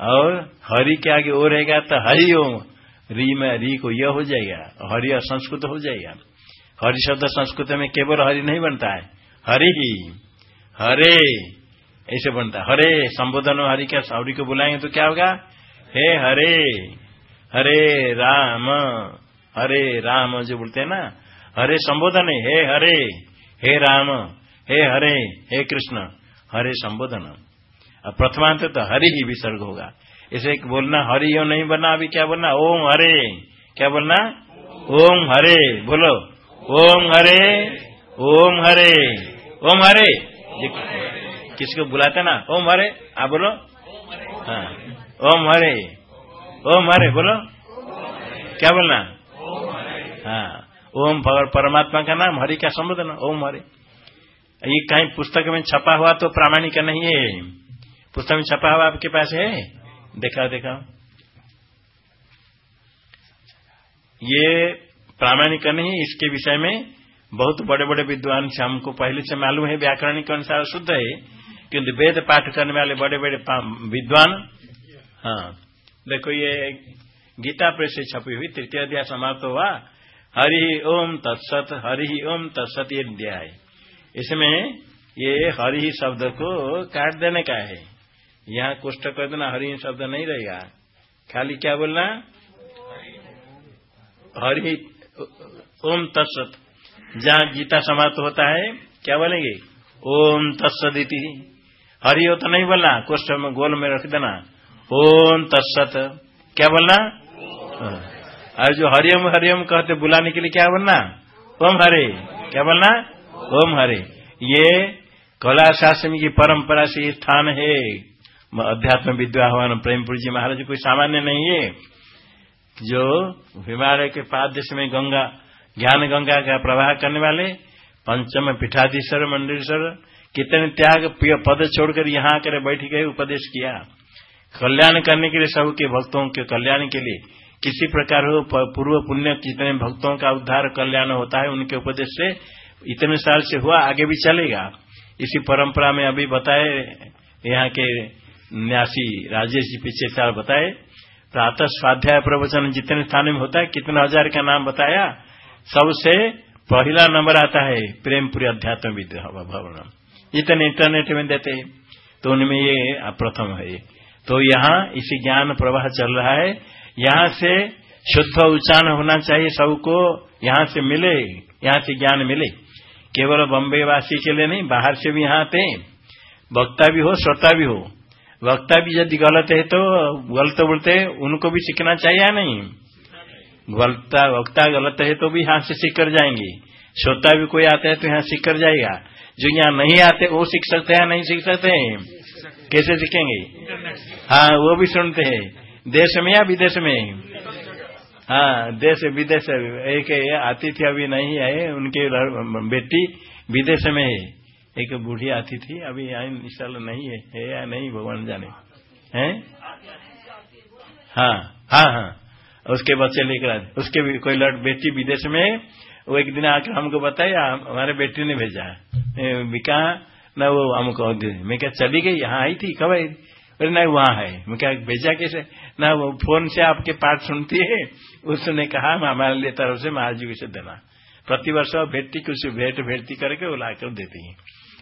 और हरि के आगे ओ रहेगा तो हरि ओम, री में, री को यह हो जाएगा, हरि और संस्कृत हो जाएगा। हरि शब्द संस्कृत में केवल हरि नहीं बनता है। हरि ही, हरे, ऐसे बनता है। हरे, संबोधन हरि क्या हरि को बुलाएँगे तो क्या होगा? हे हरे हरे राम। हरे राम जो बोलते हैं ना, हरे संबोधन है, हे हरे, हे राम, हे हरे, हे कृष्ण, हरे संबोधन। अब प्रथमांत तो हरि ही विसर्ग होगा। इसे बोलना, हरि यो नहीं बनना अभी क्या बोलना? ओम हरे। क्या बोलना? ओम हरे, बोलो। ओम हरे ओम हरे ओम हरे। किसी को बुलाते ना? ओम हरे, आप बोलो। हाँ ओम हरे ओम हरे, बोलो। क्या बोलना? हाँ ओम परमात्मा का नाम, हरि का संबोधन ओम हरे। ये कहीं पुस्तक में छपा हुआ तो प्रामाणिक नहीं है। पुस्तक में छपा हुआ आपके पास है? देखा देखा ये प्रामाणिक नहीं, इसके विषय में बहुत बड़े बड़े विद्वान से हमको पहले से मालूम है व्याकरण के अनुसार शुद्ध है। किंतु वेद पाठ करने वाले बड़े बड़े विद्वान हाँ देखो ये गीता प्रेस से छपी हुई तृतीय अध्याय समाप्त हुआ। हरि ओम तत्सत, हरि ओम तत्सत ये अध्याय। इसमें ये हरि शब्द को काट देने का है। यहाँ कुष्ठ कर देना, हरि शब्द नहीं रहेगा। खाली क्या बोलना? हरि ओम तत्सत। जहाँ गीता समाप्त होता है, क्या बोलेंगे? ओम तत्सदिति हरि हो तो नहीं बोलना, कुष्ठ में गोल में रख देना। ओम तत्सत। क्या बोलना? और जो हरिओम हरिओम कहते बुलाने के लिए क्या बोलना? ओम हरे। क्या बोलना? ओम हरे। ये कला शासन की परंपरा से स्थान है। अध्यात्म विद्वान प्रेमपुर जी महाराज, कोई सामान्य नहीं है। जो हिमालय के पाददेश में गंगा, ज्ञान गंगा का प्रवाह करने वाले पंचम पीठाधीश्वर, मंडलेश्वर, कितने त्याग प्रिय पद छोड़कर यहाँ आकर बैठ गए, उपदेश किया। कल्याण करने के लिए सबके भक्तों के कल्याण के लिए किसी प्रकार हो पूर्व पुण्य कितने भक्तों का उद्धार कल्याण होता है, उनके उपदेश से इतने साल से हुआ, आगे भी चलेगा। इसी परंपरा में अभी बताए, यहाँ के न्यासी राजेश जी पिछले साल बताए प्रातः स्वाध्याय प्रवचन जितने स्थान में होता है, कितने हज़ार का नाम बताया, सबसे पहला नंबर आता है, प्रेमपुरी अध्यात्म भवन इतने इंटरनेट में देते तो उनमें ये प्रथम है। तो यहाँ इसी ज्ञान प्रवाह चल रहा है यहाँ से शुद्ध उच्चारण होना चाहिए सबको, यहाँ से मिले, यहाँ से ज्ञान मिले। केवल बम्बे वासी के लिए नहीं, बाहर से भी यहाँ आते वक्ता भी हो, श्रोता भी हो। वक्ता भी यदि गलत है तो गलत बोलते, उनको भी सीखना चाहिए या नहीं? वक्ता वक्ता गलत है तो भी यहाँ से सीख कर जाएँगे। श्रोता भी कोई आता है तो यहाँ सीख कर जाएगा। जो यहाँ नहीं आते, वो सीख सकते हैं नहीं सीख सकते हैं? कैसे सीखेंगे? हाँ वो भी सुनते हैं। देश में या विदेश में हाँ देश विदेश एक आती थी अभी नहीं है उनके बेटी विदेश में है। एक बूढ़ी आती थी अभी इस नहीं है, है या नहीं भगवान जाने। हैं? हाँ हाँ हाँ। उसके बच्चे लेकर आए। उसके भी कोई लड़ बेटी विदेश में वो एक दिन आकर हमको बताया हमारे बेटी ने भेजा। कहा न वो हमको मैं क्या चली गई यहाँ आई थी कब आई? अरे नहीं वहाँ है। मैं क्या भेजा कैसे? ना वो फ़ोन से आपके पाठ सुनती है, उसने कहा हमारे लिए तरफ़ से महाराज जी से देना। प्रतिवर्ष बेटी कुछ भेंट भेंटती करके वो ला कर देती है।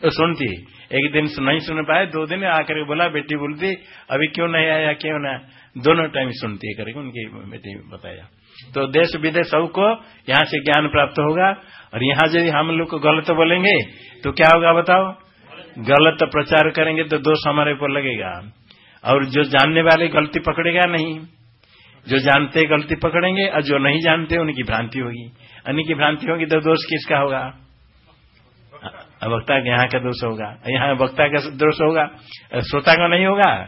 तो सुनती है। एक दिन नहीं सुन पाए, दो दिन आकर बोला, बेटी, बोलती, अभी क्यों नहीं आया, क्यों ना? दोनों टाइम सुनती है करके उनकी बेटी बताया। तो देश विदेश सबको यहाँ से ज्ञान प्राप्त होगा, और यहाँ यदि हम लोग को गलत बोलेंगे तो क्या होगा बताओ? गलत प्रचार करेंगे तो दोष हमारे ऊपर लगेगा। और जो जानने वाले गलती पकड़ेगा नहीं। जो जानते गलती पकड़ेंगे और जो नहीं जानते, उनकी भ्रांति होगी। अन्य की भ्रांति होगी तो दोष किसका होगा? वक्ता के यहाँ का दोष होगा। यहाँ वक्ता का दोष होगा। श्रोता का नहीं होगा?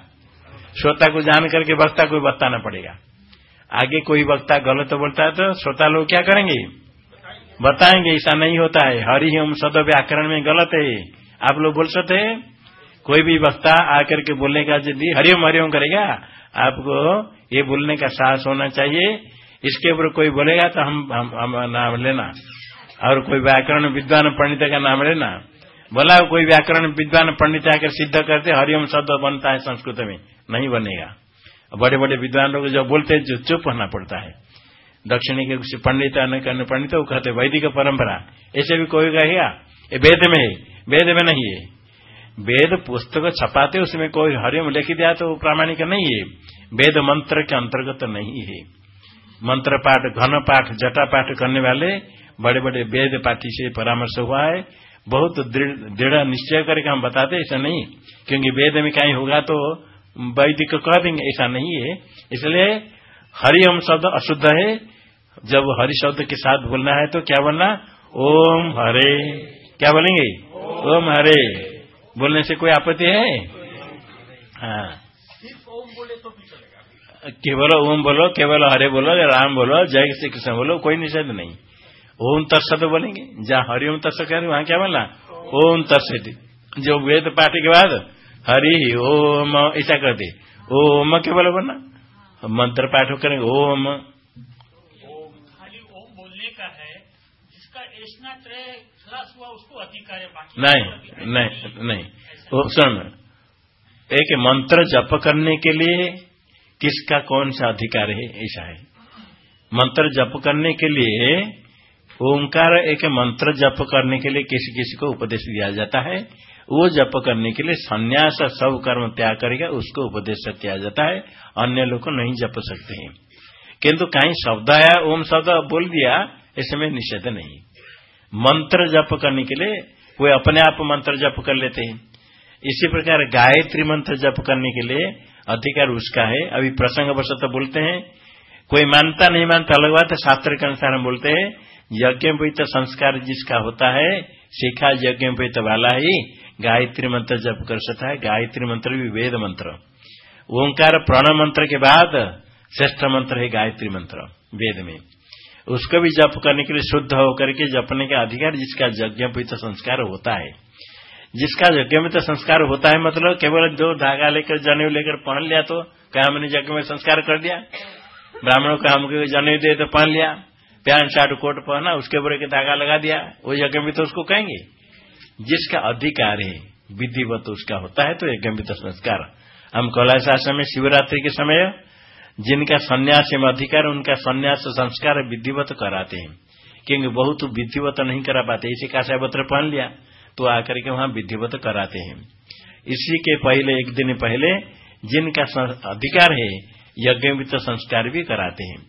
श्रोता को जान करके वक्ता को बताना पड़ेगा। आगे कोई वक्ता गलत बोलता है तो श्रोता लोग क्या करेंगे? बताएँगे, ऐसा नहीं होता है। हरि हम सद व्याकरण में गलत है। आप लोग बोल सकते हैं? कोई भी वक्ता आकर के बोलने का यदि हरिओम हरिओम करेगा आपको ये बोलने का साहस होना चाहिए। इसके ऊपर कोई बोलेगा तो हम, हम, हम नाम लेना। और कोई व्याकरण विद्वान पंडित का नाम लेना। बोला कोई व्याकरण विद्वान पंडित आकर सिद्ध करते हरिओम शब्द बनता है संस्कृत में नहीं बनेगा। बड़े बड़े विद्वान लोग जो बोलते हैं जो चुप होना पड़ता है। दक्षिणी के कुछ पंडित करने पंडित वो कहते वैदिक परंपरा। ऐसे भी कोई कहेगा ये वेद में है वेद में नहीं है। वेद पुस्तक छपाते उसमें कोई हरिओम लिख दिया तो प्रामाणिक नहीं है। वेद मंत्र के अंतर्गत नहीं है। मंत्र पाठ, घन पाठ, जटा पाठ करने वाले बड़े बड़े वेद पाठी से परामर्श हुआ है। बहुत दृढ़ निश्चय करके हम बताते ऐसा नहीं। क्योंकि वेद में कहीं होगा तो वैदिक कह देंगे, ऐसा नहीं है। इसलिए हरिओम शब्द अशुद्ध है। जब हरि शब्द के साथ बोलना है तो क्या बोलना? ओम हरे। क्या बोलेंगे? ओम हरे। बोलने से कोई आपत्ति है? हाँ। केवल ओम बोलो केवल हरे बोलो राम बोलो जय श्री कृष्ण बोलो कोई निषेध नहीं। ओम तत्सत बोलेंगे। जहाँ हरिओम तत्सत कह वहाँ क्या बोलना? ओम तत्सत जो वेद पाठ के बाद हरि ओम ऐसा करते ओम केवल बोलना? मंत्र पाठ करेंगे ओम। खाली ओम बोलने का है जिसका नहीं नहीं नहीं। वो सुन, एक मंत्र जप करने के लिए किसका कौन सा अधिकार है? ऐसा है। मंत्र जप करने के लिए, ओंकार एक मंत्र जप करने के लिए किसी किसी को उपदेश दिया जाता है? वो जप करने के लिए संन्यास सब कर्म त्याग करेगा उसको उपदेश किया जाता है। अन्य लोग नहीं जप सकते हैं। किंतु कहीं शब्द आया, ओम शब्द बोल दिया, इसमें निषेध नहीं। मंत्र जप करने के लिए कोई अपने आप मंत्र जप कर लेते हैं। इसी प्रकार गायत्री मंत्र जप करने के लिए अधिकार उसका है। अभी प्रसंग वर्ष तो बोलते हैं, कोई मानता नहीं मानता, अलग बात है, शास्त्र के अनुसार हम बोलते हैं यज्ञ तो संस्कार जिसका होता है, शिखा यज्ञ तो वाला ही गायत्री मंत्र जप कर सकता है। गायत्री मंत्र भी वेद मंत्र। ओंकार प्रण मंत्र के बाद श्रेष्ठ मंत्र है गायत्री मंत्र, वेद में। उसको भी जप करने के लिए शुद्ध होकर के जपने का अधिकार जिसका यज्ञ संस्कार होता है। जिसका यज्ञ में संस्कार होता है मतलब केवल दो धागा लेकर जनेऊ लेकर पहन लिया तो क्या हमने यज्ञ में संस्कार कर दिया। ब्राह्मणों को हमको जनेऊ दे तो पहन लिया। पैंट शर्ट, कोट पहना, उसके ऊपर के धागा लगा दिया, वो यज्ञ तो उसको कहेंगे। जिसका अधिकार है, विधिवत उसका होता है तो एक गंभीर संस्कार। हम कैलाश आश्रम में शिवरात्रि के समय जिनका संन्यास में अधिकार, उनका संन्यास संस्कार विधिवत कराते हैं। क्योंकि बहुत विधिवत नहीं करा पाते। इसी काशा पत्र पहन लिया तो आकर के वहाँ विधिवत कराते हैं। इसी के पहले, एक दिन पहले, जिनका अधिकार है यज्ञ संस्कार भी कराते हैं।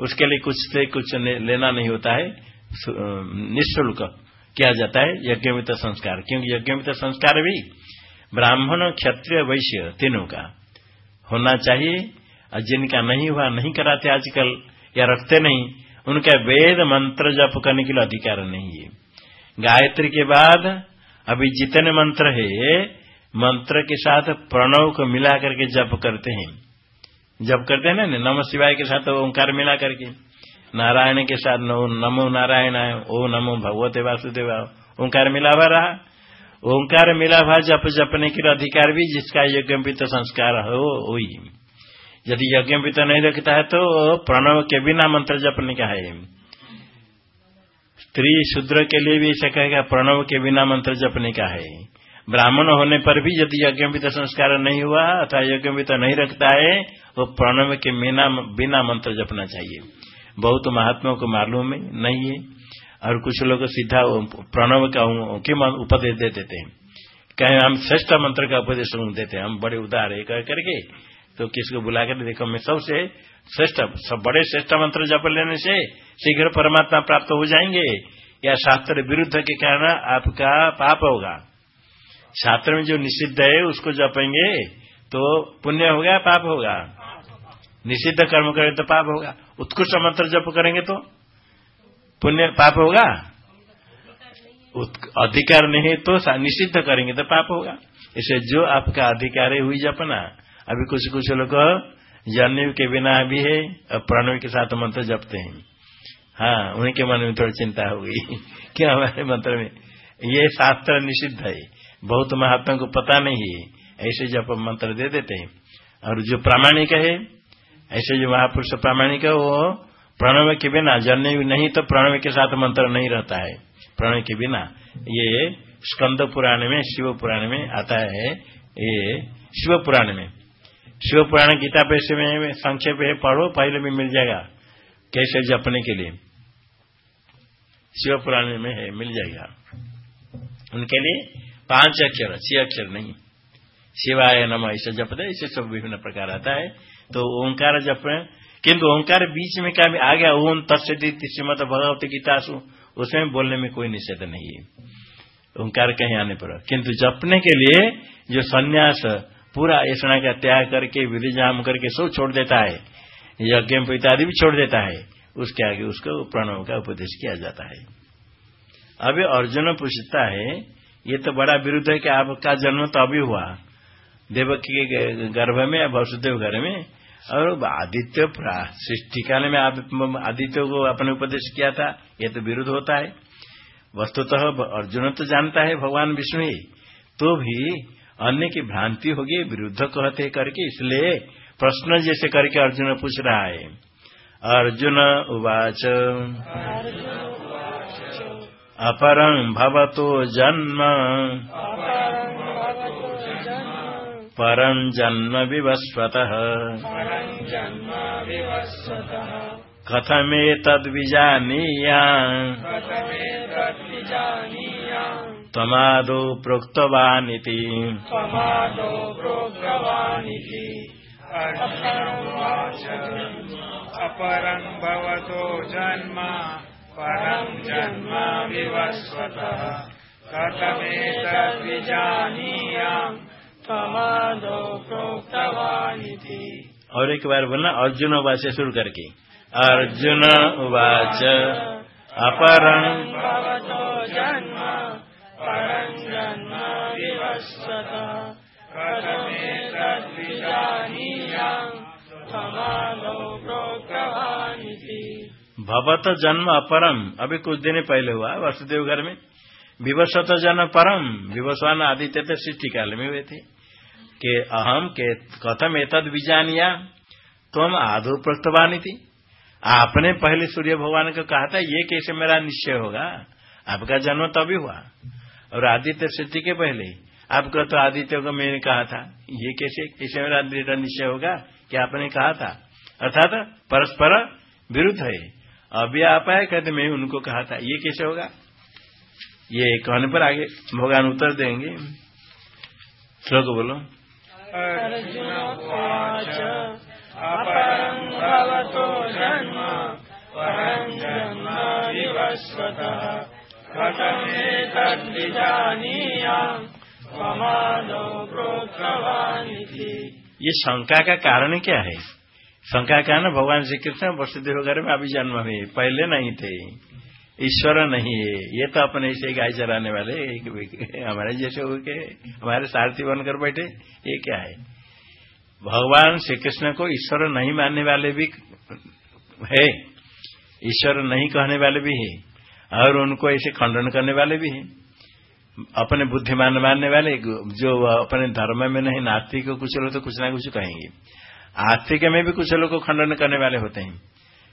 उसके लिए कुछ से कुछ लेना नहीं होता है। निःशुल्क किया जाता है यज्ञमित संस्कार। क्योंकि यज्ञमित संस्कार भी ब्राह्मण क्षत्रिय वैश्य तीनों का होना चाहिए। जिनका नहीं हुआ, नहीं कराते आजकल, या रखते नहीं, उनका वेद मंत्र जप करने के लिए अधिकार नहीं है। गायत्री के बाद अभी जितने मंत्र है, मंत्र के साथ प्रणव को मिला करके जप करते हैं। जप करते हैं ना, नम शिवाय के साथ ओंकार मिला करके। नारायण के साथ नो नमो नारायण ओ नमो भगवते वासुदेव ओंकार मिला हुआ रहा। ओंकार मिला हुआ जप जपने के अधिकार भी जिसका यज्ञ संस्कार हो, वही। यदि यज्ञ भी तो नहीं रखता है तो प्रणव के बिना मंत्र जपने का है। स्त्री शूद्र के लिए भी ऐसा कहेगा, प्रणव के बिना मंत्र जपने का है। ब्राह्मण होने पर भी यदि यज्ञ भी तो संस्कार नहीं हुआ, अथवा यज्ञ भी तो नहीं रखता है, वो प्रणव के बिना बिना मंत्र जपना चाहिए। बहुत महात्मा को मालूम है, नहीं है। और कुछ लोग सीधा प्रणव का उपदेश दे देते हैं। कहें, हम श्रेष्ठ मंत्र का उपदेश देते हैं, हम बड़े उदार है, कह करके तो किसको बुला कर देखो? मैं सबसे श्रेष्ठ, सब बड़े श्रेष्ठ मंत्र जप लेने से शीघ्र परमात्मा प्राप्त हो जाएँगे। या शास्त्र विरुद्ध के कारण आपका पाप होगा। शास्त्र में जो निषिद्ध है, उसको जपेंगे तो पुण्य होगा, पाप होगा। निषिद्ध कर्म करें तो पाप होगा। उत्कृष्ट मंत्र जप करेंगे तो पुण्य, पाप होगा? अधिकार नहीं तो निषिद्ध करेंगे तो पाप होगा। इसे जो आपका अधिकार है हुई जपना। अभी कुछ कुछ लोग जन्य के बिना भी है और प्रणव के साथ मंत्र जपते हैं। हाँ उन्हीं के मन में थोड़ी चिंता हो गई। क्या हमारे मंत्र में? ये शास्त्र निषिद्ध है। बहुत महात्मा को पता नहीं है। ऐसे जप मंत्र दे देते हैं, और जो प्रामाणिक है, ऐसे जो महापुरुष प्रामाणिक है, वो प्रणव के बिना जन्य नहीं तो प्रणव के साथ मंत्र नहीं रहता है। प्रणव के बिना। ये स्कंद पुराण में, शिव पुराण में आता है। ये शिव पुराण में। शिव पुराण गीता पैसे में संक्षेप है पढ़ो पहले भी मिल जाएगा। कैसे जपने के लिए? शिव पुराण में है, मिल जाएगा। उनके लिए पाँच अक्षर, छह अक्षर नहीं। शिवाय नम, ऐसे जपते ऐसे सब विभिन्न प्रकार आता है। तो ओंकार जप किंतु ओंकार बीच में क्या आ गया, ओम तत्दी श्रीमद भगवत गीता सु उसमें बोलने में कोई निषेध नहीं है। ओंकार कहीं आने पर। किंतु जपने के लिए जो संन्यास पूरा ऐसा का त्याग करके, विधि जाम करके सब छोड़ देता है। यज्ञ इत्यादि भी छोड़ देता है। उसके आगे उसको प्रणव का उपदेश किया जाता है। अभी अर्जुन पूछता है, ये तो बड़ा विरुद्ध है कि आपका जन्म तो अभी हुआ। देवकी के गर्भ में वसुदेव घर में? और आदित्य सृष्टि काल में आप, आदित्य को अपने उपदेश किया था। ये तो विरुद्ध होता है। वस्तुतः तो अर्जुन तो जानता है भगवान विष्णु ही। तो भी अन्य की भ्रांति होगी, विरुद्ध कहते करके, इसलिए प्रश्न जैसे करके अर्जुन पूछ रहा है। अर्जुन उवाच। अपरं भवतो जन्म। परं जन्म विवस्वतः। परं प्रोक्तवानिति। त्वमादो प्रोक्तवानिति। अपरं भवतो जन्म परं जन्म विवस्वतः। कथमेतद्विजानीयाम् त्वमादो प्रोक्तवानिति और एक बार बोलना अर्जुन उवाच शुरू करके। अर्जुन उवाच अपरं भवतो भवत जन्म अपरम अभी कुछ दिन पहले हुआ वसुदेव घर में। विवस्वत जन्म परम विवस्वान आदित्य थे सृष्टि काल में हुए थे। के अहम के कथम एतद बीजानिया तुम आधो प्रस्तवानी थी आपने पहले सूर्य भगवान को कहा था ये कैसे मेरा निश्चय होगा? आपका जन्म तभी हुआ। और आदित्य सृष्टि के पहले आपका तो आदित्य को मैंने कहा था, ये कैसे कैसे मेरा दृढ़ निश्चय होगा कि आपने कहा था। अर्थात परस्पर विरुद्ध है। अभी आप आए कहते मैं उनको कहा था। ये कैसे होगा? ये कहने पर आगे भगवान उत्तर देंगे। श्लोक बोलो। अर्जुन ये शंका का कारण क्या है? शंका का ना भगवान श्री कृष्ण वसुदेव घर में अभी जन्म हुए, पहले नहीं थे। ईश्वर नहीं है। ये तो अपने से गाय चराने वाले हमारे जैसे हो के, हमारे सारथी बनकर बैठे, ये क्या है? भगवान श्री कृष्ण को ईश्वर नहीं मानने वाले भी है। ईश्वर नहीं कहने वाले भी है। और उनको ऐसे खंडन करने वाले भी हैं। अपने बुद्धिमान मानने वाले जो अपने धर्म में नहीं, नास्तिक कुछ लोग तो कुछ ना कुछ कहेंगे। आस्तिक में भी कुछ लोग को खंडन करने वाले होते हैं।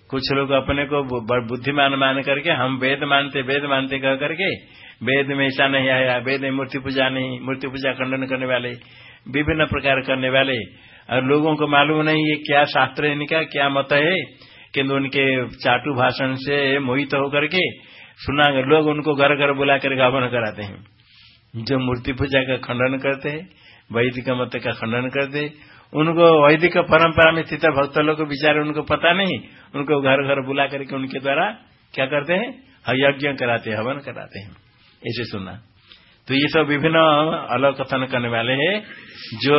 कुछ लोग अपने को बुद्धिमान मान करके, हम वेद मानते वेद मानते कह करके, वेद में ऐसा नहीं आया, वेद में मूर्ति पूजा नहीं, मूर्ति पूजा खंडन करने वाले, विभिन्न प्रकार करने वाले। और लोगों को मालूम नहीं ये क्या शास्त्र है इनका, क्या मत है किन्तु उनके चाटू भाषण से मोहित होकर के सुना लोग उनको घर घर बुला कर हवन कराते हैं। जो मूर्ति पूजा का खंडन करते हैं वैदिक मत का खंडन करते उनको वैदिक परंपरा में स्थित भक्त लोग विचार उनको पता नहीं उनको घर घर बुला करके उनके द्वारा क्या करते हैं? यज्ञ कराते हैं हवन कराते हैं। ऐसे सुना। तो ये सब विभिन्न अलग कथन करने वाले हैं जो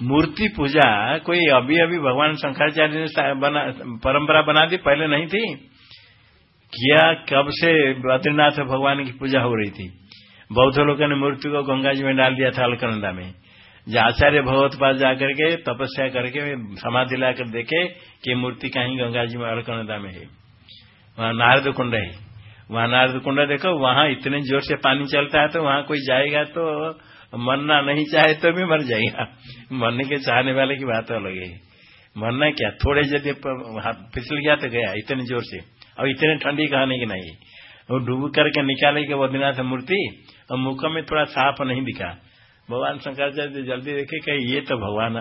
मूर्ति पूजा कोई अभी अभी भगवान शंकराचार्य ने बना, परंपरा बना दी पहले नहीं थी। किया, कब से बद्रीनाथ भगवान की पूजा हो रही थी। बौद्ध लोगों ने मूर्ति को गंगा जी में डाल दिया था अलकनंदा में। जो आचार्य भगवत पास जाकर के तपस्या करके समाधि लाकर देखे कि मूर्ति कहीं गंगा जी में, अलकनंदा में है। वहाँ नारद कुंड है। वहाँ नारद कुंड देखो, वहाँ इतने ज़ोर से पानी चलता है तो वहाँ कोई जाएगा तो मरना नहीं चाहे तो भी मर जाएगा। मरने के चाहने वाले की बात अलग है। मरना क्या? थोड़े यदि फिसल गया तो गया इतने ज़ोर से। और इतने ठंडी कहने की नहीं। वो डूब करके निकाले के बद्रीनाथ मूर्ति, और मुख में थोड़ा साफ़ नहीं दिखा। भगवान शंकराचार्य जल्दी देखे कि ये तो भगवान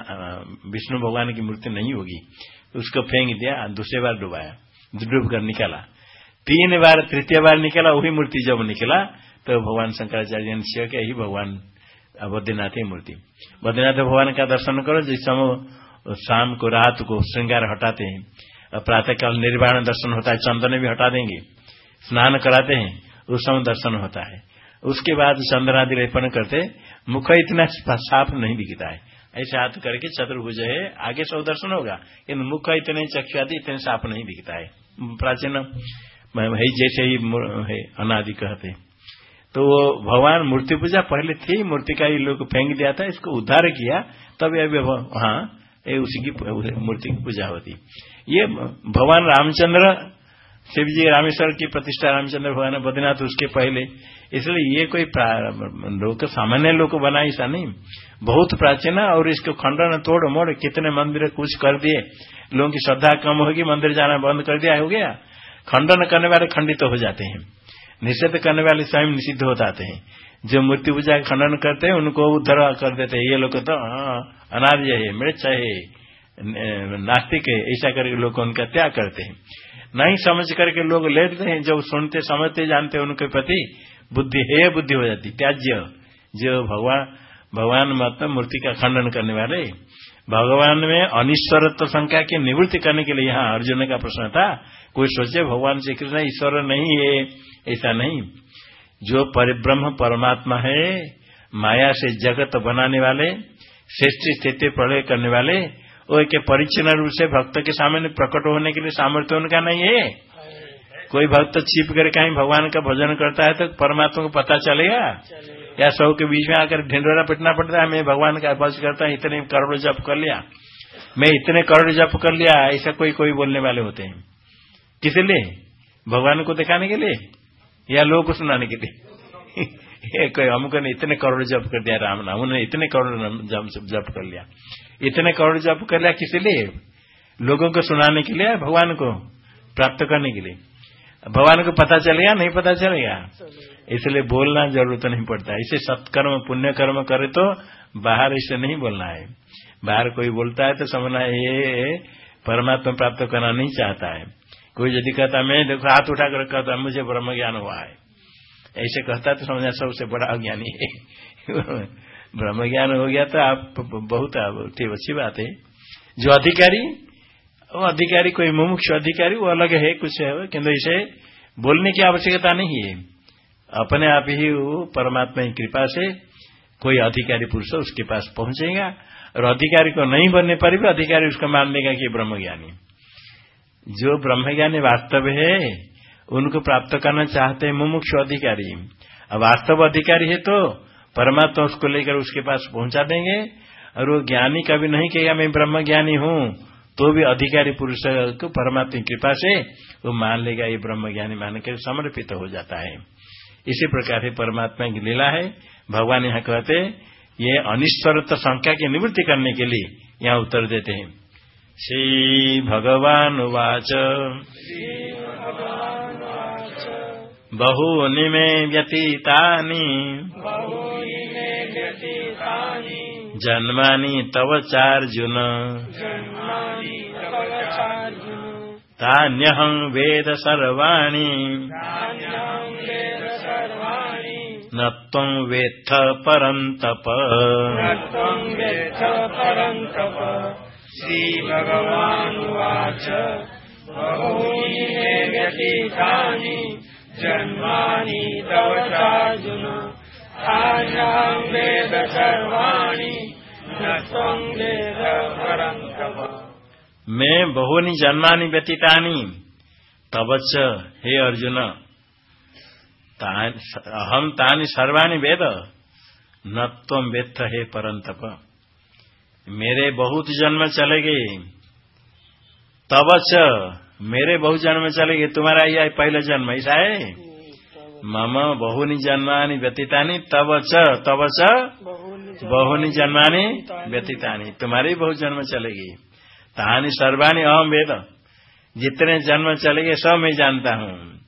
विष्णु भगवान की मूर्ति नहीं होगी। उसको फेंक दिया दूसरे बार डुबाया। डूब कर निकाला। तीन बार, तृतीय बार निकला, वही मूर्ति जब निकला तो भगवान शंकराचार्य ने शिव के यही भगवान बद्रीनाथ ही मूर्ति। बद्रीनाथ भगवान का दर्शन करो, जिस समय शाम को रात को श्रृंगार हटाते हैं। प्रातः काल निर्वाण दर्शन होता है, चंदन भी हटा देंगे। स्नान कराते हैं, उस समय दर्शन होता है। उसके बाद चंद्रादि लेपन करते, मुख इतना साफ़ नहीं दिखता है। ऐसे हाथ करके चतुर्भुज है, आगे सब दर्शन होगा इन मुख इतने चक्षुआदि, इतने साफ़ नहीं दिखता है। प्राचीन जैसे ही अनादि कहते। तो भगवान मूर्ति पूजा पहले थी, मूर्ति का ही लोग फेंक दिया था, इसको उद्धार किया, तब अभी हाँ उसी की मूर्ति की पूजा होती। ये भगवान रामचंद्र शिव जी रामेश्वर की प्रतिष्ठा रामचंद्र भगवान बद्रीनाथ उसके पहले। इसलिए ये कोई लोग सामान्य लोग बना ऐसा नहीं। बहुत प्राचीन है और इसको खंडन तोड़ मोड़ कितने मंदिर कुछ कर दिए। लोगों की श्रद्धा कम होगी मंदिर जाना बंद कर दिया हो गया। खंडन करने वाले खंडित तो हो जाते हैं। निषेध करने वाले स्वयं निषिद्ध हो जाते हैं। जो मूर्ति पूजा खंडन करते हैं उनको उद्धर कर देते हैं। ये लोग तो हाँ, अनार्य है मृत है। नास्तिक है, ऐसा करके लोग उनका त्याग करते हैं। नहीं समझ करके लोग लेते हैं, जब सुनते, समझते, जानते उनके प्रति बुद्धि, है बुद्धि हो जाती, त्याज्य। जो भगवान भगवान मतलब मूर्ति का खंडन करने वाले, भगवान में अनिश्वरत्व संख्या की निवृत्ति करने के लिए यहाँ अर्जुन का प्रश्न था, कोई सोचे भगवान श्री कृष्ण ईश्वर नहीं है, ऐसा नहीं। जो परिब्रह्म परमात्मा है, माया से जगत बनाने वाले श्रेष्ठ स्थिति प्रलय करने वाले वो एक परिचन्न रूप से भक्त के सामने प्रकट होने के लिए सामर्थ्य उनका नहीं है। कोई भक्त छिप कर कहीं भगवान का भजन करता है तो परमात्मा को पता चलेगा। या सब के बीच में आकर ढिंडोरा पिटना पड़ता है मैं भगवान का भज करता हूँ इतने करोड़ जप कर लिया। मैं इतने करोड़ जप कर लिया ऐसा कोई कोई बोलने वाले होते हैं। किस लिए? भगवान को दिखाने के लिए? या लोगों को सुनाने के लिए? कोई हमको ने इतने करोड़ जप कर दिया राम नाम उन्होंने इतने करोड़ जप कर लिया। इतने करोड़ जप कर लिया किस लिए? लोगों को सुनाने के लिए, भगवान को प्राप्त करने के लिए। भगवान को पता चलेगा नहीं पता चलेगा इसलिए बोलना ज़रूरत नहीं पड़ता। इसे सत्कर्म पुण्य कर्म करे तो बाहर इसे नहीं बोलना है। बाहर कोई बोलता है तो समझना ये परमात्मा प्राप्त करना नहीं चाहता है। कोई यदि कहता, मैं देखो, हाथ उठाकर कहता, मुझे ब्रह्म ज्ञान हुआ है। ऐसे कहता तो समझना सबसे बड़ा अज्ञानी है। ब्रह्म ज्ञान हो गया तो आप बहुत ठीक अच्छी बात है। जो अधिकारी, वो अधिकारी, कोई मुमुक्ष अधिकारी, वो अलग है, कुछ है। किंतु इसे बोलने की आवश्यकता नहीं है। अपने आप ही वो परमात्मा की कृपा से कोई अधिकारी पुरुष उसके पास पहुंचेगा और अधिकारी को नहीं बनने पर भी अधिकारी उसको मान लेगा कि ब्रह्म ज्ञानी जो ब्रह्म ज्ञानी वास्तव है, उनको प्राप्त करना चाहते हैं मुमुक्ष अधिकारी। अब वास्तव अधिकारी है तो परमात्मा उसको लेकर उसके पास पहुँचा देंगे और वो ज्ञानी कभी नहीं कहेगा मैं ब्रह्म ज्ञानी हूँ। तो भी अधिकारी पुरुष को परमात्मा की कृपा से वो मान लेगा ये ब्रह्म ज्ञानी मान कर समर्पित हो जाता है। इसी प्रकार से परमात्मा की लीला है। भगवान यहाँ कहते ये अनिश्वरत संख्या की निवृत्ति करने के लिए यहाँ उत्तर देते हैं। श्री भगवान उवाच बहूनि मे व्यतीतानि। जन्मानि तव चार्जुन। तान्यहं वेद सर्वाणि। न त्वं वेत्थ परन्तप। श्रीभगवानुवाच। बहूनि जन्मानि तव चार्जुन। तान्यहं वेद सर्वाणि न त्वं वेद मैं बहुनी जन्मानी व्यतीतानी। तबच हे अर्जुन अहम तानी सर्वाणी वेद, न तम वेत्थ हे परंतप मेरे बहुत जन्म चले गए। तबच मेरे बहुत जन्म चले गए। तुम्हारा यह पहला जन्म ऐसा है? मम बहुनी जन्मानी व्यतीतानी तब तबच बहुनी जन्मानी व्यतीतानी। तुम्हारे बहुत जन्म चले गए तानी सर्वाणी अहम वेद। जितने जन्म चले गए सब मैं जानता हूँ।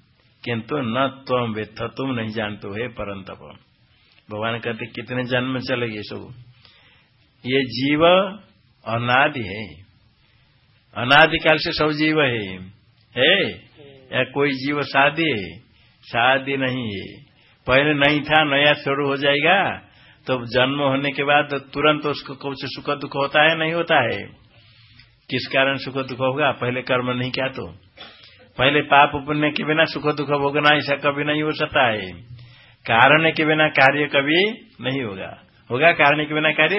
किंतु न तुम वेद तुम नहीं जानते हे परंतप। भगवान कहते कितने जन्म चले गए सब? ये जीव अनादि है। अनादिकाल से सब जीव है। है? या कोई जीव शादी है? शादी नहीं। है पहले नहीं था, नया शुरू हो जाएगा। तो जन्म होने के बाद तुरंत उसको कुछ सुख दुख होता है, नहीं होता है। किस कारण सुख दुख होगा? पहले कर्म नहीं किया तो। पहले पाप पुण्य के बिना सुख दुख भोगना ऐसा कभी नहीं हो सकता है। कारण के बिना कार्य कभी नहीं होगा। होगा कारण के बिना कार्य?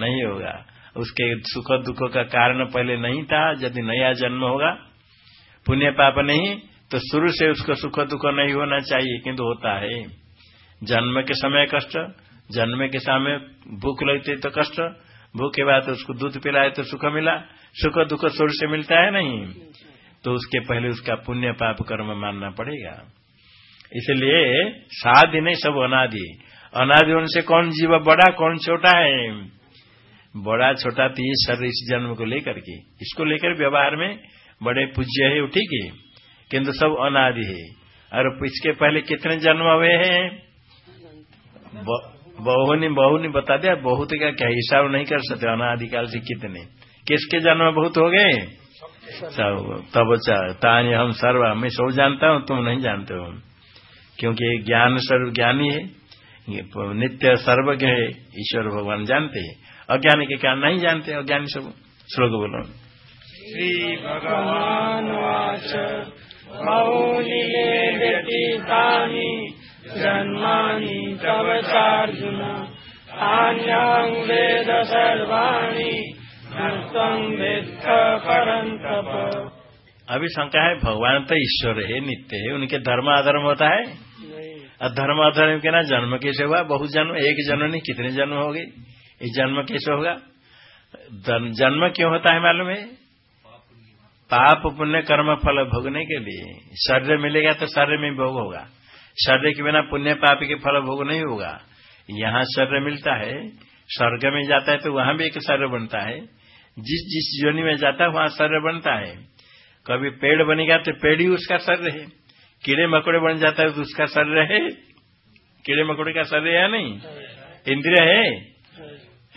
नहीं होगा। उसके सुख दुख का कारण पहले नहीं था, यदि नया जन्म होगा। पुण्य पाप नहीं तो शुरू से उसको सुख दुख नहीं होना चाहिए, किंतु होता है। जन्म के समय कष्ट, जन्म के समय भूख लगती तो कष्ट, भूख के बाद उसको दूध पिलाए तो सुख मिला, सुख दुख शुरू से मिलता है नहीं। तो उसके पहले उसका पुण्य पाप कर्म मानना पड़ेगा। इसलिए साधि नहीं, सब अनादि। अनादि उनसे कौन जीव बड़ा, कौन छोटा है? बड़ा, छोटा तो ये शरीर इस जन्म को लेकर के। इसको लेकर व्यवहार में बड़े पूज्य है ठीक है। किंतु सब अनादि है। और इसके पहले कितने जन्म हुए हैं? बहु ने बहु ने बता दिया, बहुत का क्या हिसाब नहीं कर सकते, अनादिकाल से कितने। किसके जन्म बहुत हो गए? सब, तब तानी हम सर्व, मैं सब जानता हूँ, तुम नहीं जानते हो। क्योंकि ज्ञान सर्व ज्ञानी है। नित्य सर्वज्ञ है, ईश्वर भगवान जानते हैं। अज्ञानी के क्या नहीं जानते अज्ञानी सब? श्लोक बोलो। श्री भगवान व्यतीतानि जन्मानि तव चार्जुन। वेद सर्वाणि परन्तप। अभी शंका है भगवान तो ईश्वर है नित्य है उनके धर्म अधर्म होता है? धर्म अधर्म के ना जन्म कैसे हुआ? बहुत जन्म एक जन्म नहीं कितने जन्म हो गए? ये जन्म कैसे होगा? जन्म क्यों होता है मालूम है? पाप, पुण्य, कर्म, फल भोगने के लिए। शरीर मिलेगा तो शरीर में भोग होगा। शरीर के बिना पुण्य, पाप के फल भोग नहीं होगा। यहाँ शरीर मिलता है। स्वर्ग में जाता है तो वहाँ भी एक शरीर बनता है। जिस जिस योनि में जाता है, वहाँ शरीर बनता है। कभी पेड़ बनेगा तो पेड़ ही उसका शरीर है। कीड़े मकोड़े बन जाता है तो उसका शरीर है। कीड़े मकोड़े का शरीर है नहीं? इंद्रिय है?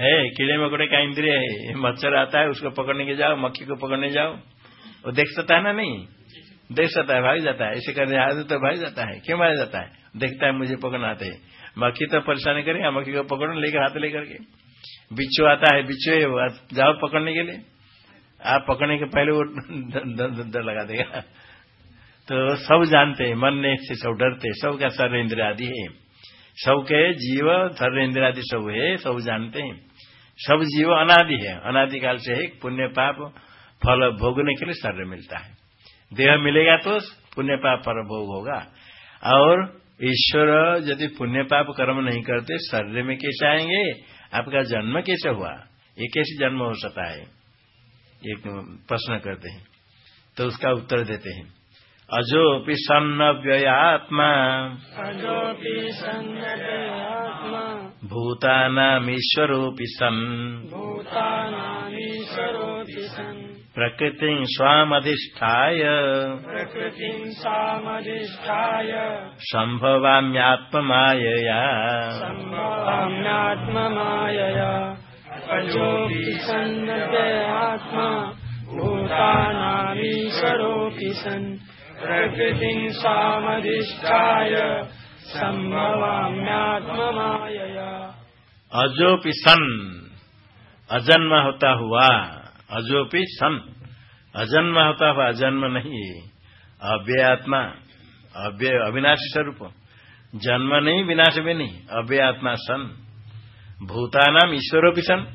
है। कीड़े मकोड़े का इंद्रिय है। मच्छर आता है, उसको पकड़ने के जाओ, मक्खी को पकड़ने जाओ। वो देख सकता है ना नहीं? देख सकता है, भाग जाता है। ऐसे करने आते तो भाग जाता है। क्यों भाग जाता है? देखता है मुझे पकड़ना आते है मक्खी तो परेशानी करेगा, मक्खी को पकड़ो, लेकर हाथ लेकर के। बिच्छू आता है, बिच्छू है जाओ पकड़ने के लिए। आप पकड़ने के पहले वो डर लगा देगा। तो सब जानते हैं, मन ने से सब डरते सब का सर्व इंद्र आदि है। सब के जीव सर्व इंद्र आदि सब है, सब जानते हैं। सब जीव अनादि है। अनादिकाल से है पुण्य पाप फल भोगने के लिए शरीर मिलता है। देह मिलेगा तो पुण्य पाप पर भोग होगा। और ईश्वर यदि पुण्य पाप कर्म नहीं करते शरीर में कैसे आएँगे? आपका जन्म कैसे हुआ? ये कैसे जन्म हो सकता है? एक प्रश्न करते हैं। तो उसका उत्तर देते हैं। अजोपि सन्न व्ययात्मा। भूतानामीश्वरोऽपि सन्। प्रकृतिं स्वामधिष्ठाय। प्रकृतिं सामधिष्ठाय सम्भवाम्यात्ममायया। सम्भवाम्यात्ममायया। अजोऽपि सन्नव्ययात्मा भूतानामीश्वरोऽपि सन्। प्रकृतिं सामधिष्ठाय सम्भवाम्यात्ममायया। अजोपि सन। अजन्म होता हुआ अजोपि सन अजन्म होता हुआ अजन्म नहीं है अव्यय आत्मा अव्यय अविनाशी स्वरूप। जन्म नहीं, विनाश भी नहीं अव्यय आत्मा सन भूतानाम ईश्वरों भी सन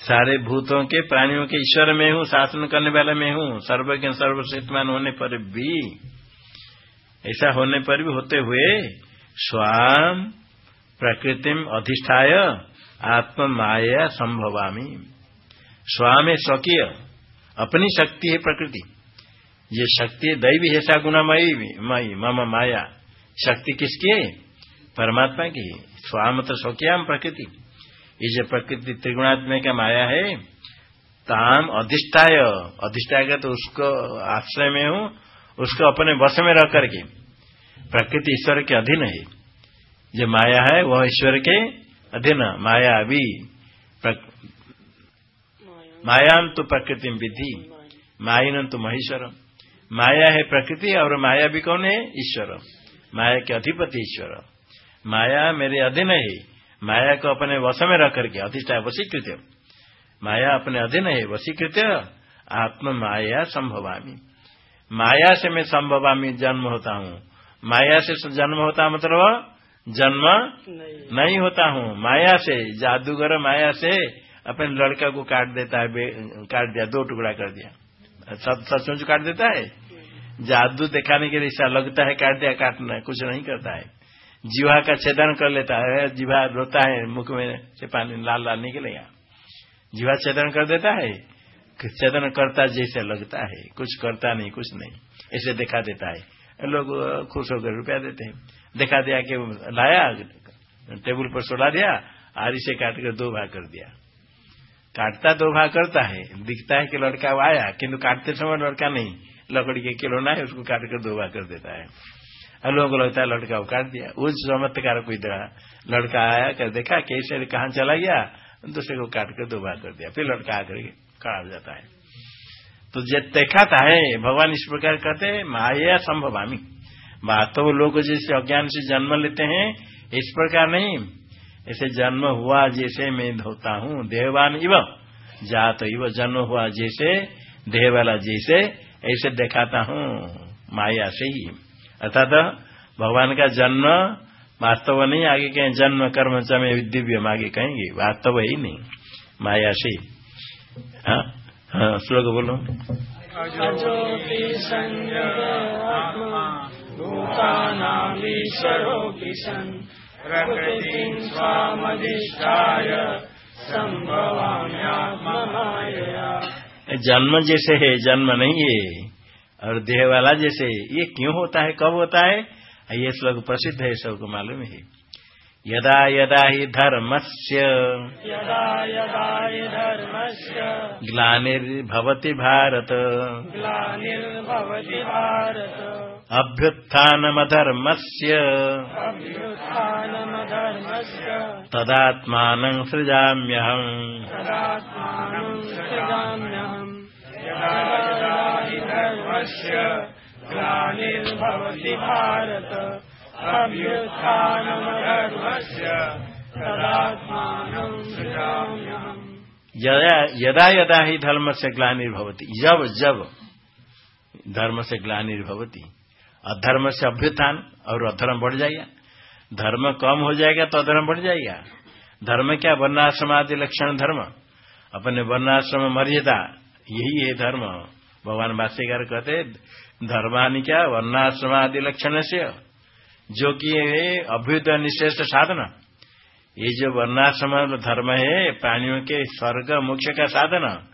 सारे भूतों के प्राणियों के ईश्वर में हूँ, शासन करने वाले में हूँ सर्वज्ञ सर्वश्रेष्ठमान होने पर भी, ऐसा होने पर भी होते हुए स्वाम प्रकृतिम अधिष्ठाय आत्म माया संभवामी। स्वाम स्वकीय। अपनी शक्ति है प्रकृति। ये शक्ति दैवी है सा गुणामयी मई मम माया। शक्ति किसकी है? परमात्मा की स्वाम तो स्वकीयाम प्रकृति। ये जो प्रकृति त्रिगुणात्म का माया है, ताम अधिष्ठाय। अधिष्ठाय तो उसको आश्रय में हूँ, उसको अपने वश में रह करके। प्रकृति ईश्वर के अधीन है। जो माया है, वह ईश्वर के अधीन। माया अभी मायाम तो प्रकृति विधि माइन तो महेश्वर। माया है प्रकृति और माया भी कौन है? ईश्वर। माया के अधिपति ईश्वर। माया मेरे अधीन है। माया को अपने वश में रख करके अधिष्ठा वशीकृत माया अपने अधीन है वशीकृत आत्म माया संभवामी। माया से मैं संभवामी जन्म होता हूँ। माया से जन्म होता मतलब जन्म नहीं, नहीं होता हूँ। माया से जादूगर माया से अपने लड़का को काट देता है काट दिया, दो टुकड़ा कर दिया। सब सचमुच काट देता है? जादू दिखाने के लिए ऐसा लगता है काट दिया, काटना कुछ नहीं करता है। जीवा का छेदन कर लेता है, जीवा रोता है, मुख में से पानी लाल लाल निकलेगा जीवा छेदन कर देता है? छेदन करता जैसे लगता है, कुछ करता नहीं, कुछ नहीं। ऐसे दिखा देता है। लोग खुश होकर रुपया देते हैं। दिखा दिया कि लाया, टेबल पर सोला दिया, आरी से काट कर दो भाग कर दिया। काटता दो भाग करता है। दिखता है कि लड़का आया, किंतु काटते समय लड़का नहीं। लकड़ी के खिलौना है, उसको काट कर दो भाग कर देता है। और लोगों को लगता है लड़का को काट दिया। उस चमत्कार कोई दरा लड़का आया कर देखा, कैसे, कहा चला गया? दूसरे को काट कर दो भाग कर दिया। फिर लड़का आकर खड़ा हो जाता है। तो जब देखा था है, भगवान इस प्रकार कहते हैं, माया संभवामी। वास्तव लोग जैसे अज्ञान से जन्म लेते हैं, इस प्रकार नहीं। ऐसे जन्म हुआ जैसे मैं होता हूँ, देहवान इव, जात इव, जन्म हुआ जैसे देह वाला जैसे, ऐसे दिखाता हूँ, माया से ही। अर्थात भगवान का जन्म वास्तव नहीं, आगे कहें जन्म, कर्म चमे दिव्य आगे कहेंगे, वास्तव ही नहीं, माया से। हाँ हाँ श्लोक बोलो। अजोपि प्रकृतिं स्वामधिष्ठाय सम्भवाम्यात्ममायया जन्म जैसे है जन्म नहीं है। और देह वाला जैसे ये क्यों होता है कब होता है? ये श्लोक प्रसिद्ध है सबको मालूम है। यदा यदा ही धर्मस्य। यदा यदा हि धर्मस्य। ग्लानिर्भवति भारत। ग्लानिर्भवति भारत। अभ्युत्थानमधर्मस्य। तदात्मानं सृजाम्यहम्। ग्लानिर्भवति भारत। अभ्युत्थानमधर्मस्य तदात्मानं सृजाम्यहम्। यदा यदा यदा ही धर्म से ग्लानिर्भवती। जब जब धर्म से ग्लानिर्भवती। अधर्म से अभ्युत्थान, और अधर्म बढ़ जाएगा। धर्म कम हो जाएगा तो अधर्म बढ़ जाएगा। धर्म क्या? वर्णाश्रम आदि लक्षण धर्म। अपने वर्णाश्रम मर्यादा, यही है धर्म। भगवान भाष्यकार कहते धर्मानि क्या? वर्णाश्रम आदि लक्षण से। जो कि अभ्युदय निश्रेष्ठ साधन। ये जो वर्णाश्रम धर्म है, प्राणियों के स्वर्ग मोक्ष का साधन।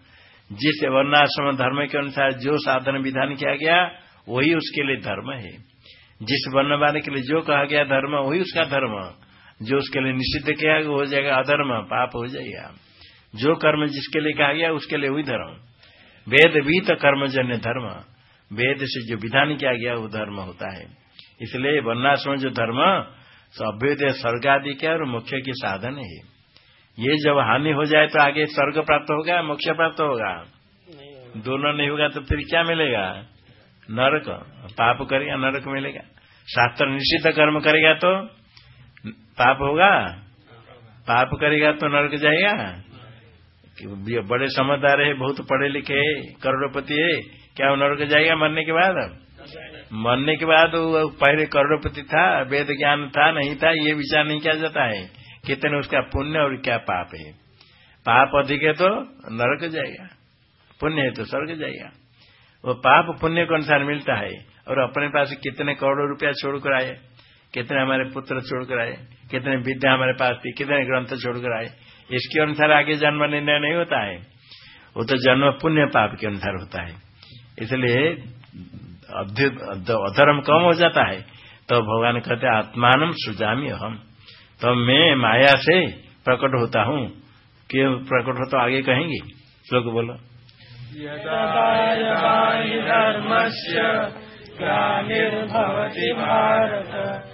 जिस वर्णाश्रम धर्म के अनुसार जो साधन विधान किया गया वही उसके लिए धर्म है। जिस वर्ण वाले के लिए जो कहा गया धर्म वही उसका धर्म। जो उसके लिए निषिद्ध किया हो जाएगा अधर्म पाप हो जाएगा। जो कर्म जिसके लिए कहा गया उसके लिए वही धर्म। वेद भी तो कर्मजन्य धर्म। वेद से जो विधान किया गया वो धर्म होता है। इसलिए वर्णाश्रम जो धर्म अभ्युदय स्वर्ग आदि के और मोक्ष के साधन है। ये जब हानि हो जाए तो आगे स्वर्ग प्राप्त होगा मोक्ष प्राप्त होगा। दोनों नहीं होगा तो फिर क्या मिलेगा? नरक, पाप करेगा, नरक मिलेगा। शास्त्र निश्चित कर्म करेगा तो पाप होगा? पाप करेगा तो नरक जाएगा? बड़े समझदार है, बहुत पढ़े लिखे है, करोड़पति है, क्या वो नरक जाएगा मरने के बाद? मरने के बाद वो पहले करोड़पति था, वेद ज्ञान था, नहीं था, ये विचार नहीं किया जाता है। कितने उसका पुण्य और क्या पाप है? पाप अधिक है तो नरक जाएगा। पुण्य है तो स्वर्ग जाएगा। वो पाप पुण्य के अनुसार मिलता है और अपने पास कितने करोड़ों रुपया छोड़कर आए, कितने हमारे पुत्र छोड़कर आए, कितने विद्या हमारे पास थी, कितने ग्रंथ छोड़कर आए, इसके अनुसार आगे जन्म निर्णय नहीं होता है। वो तो जन्म पुण्य पाप के अनुसार होता है। इसलिए अधर्म कम हो जाता है। तो भगवान कहते आत्मान सुजामी हम तो मैं माया से प्रकट होता हूँ। क्यों प्रकट हो तो आगे कहेंगे? श्लोक बोलो। धर्मस्य ग्लानिर्भवति भारत।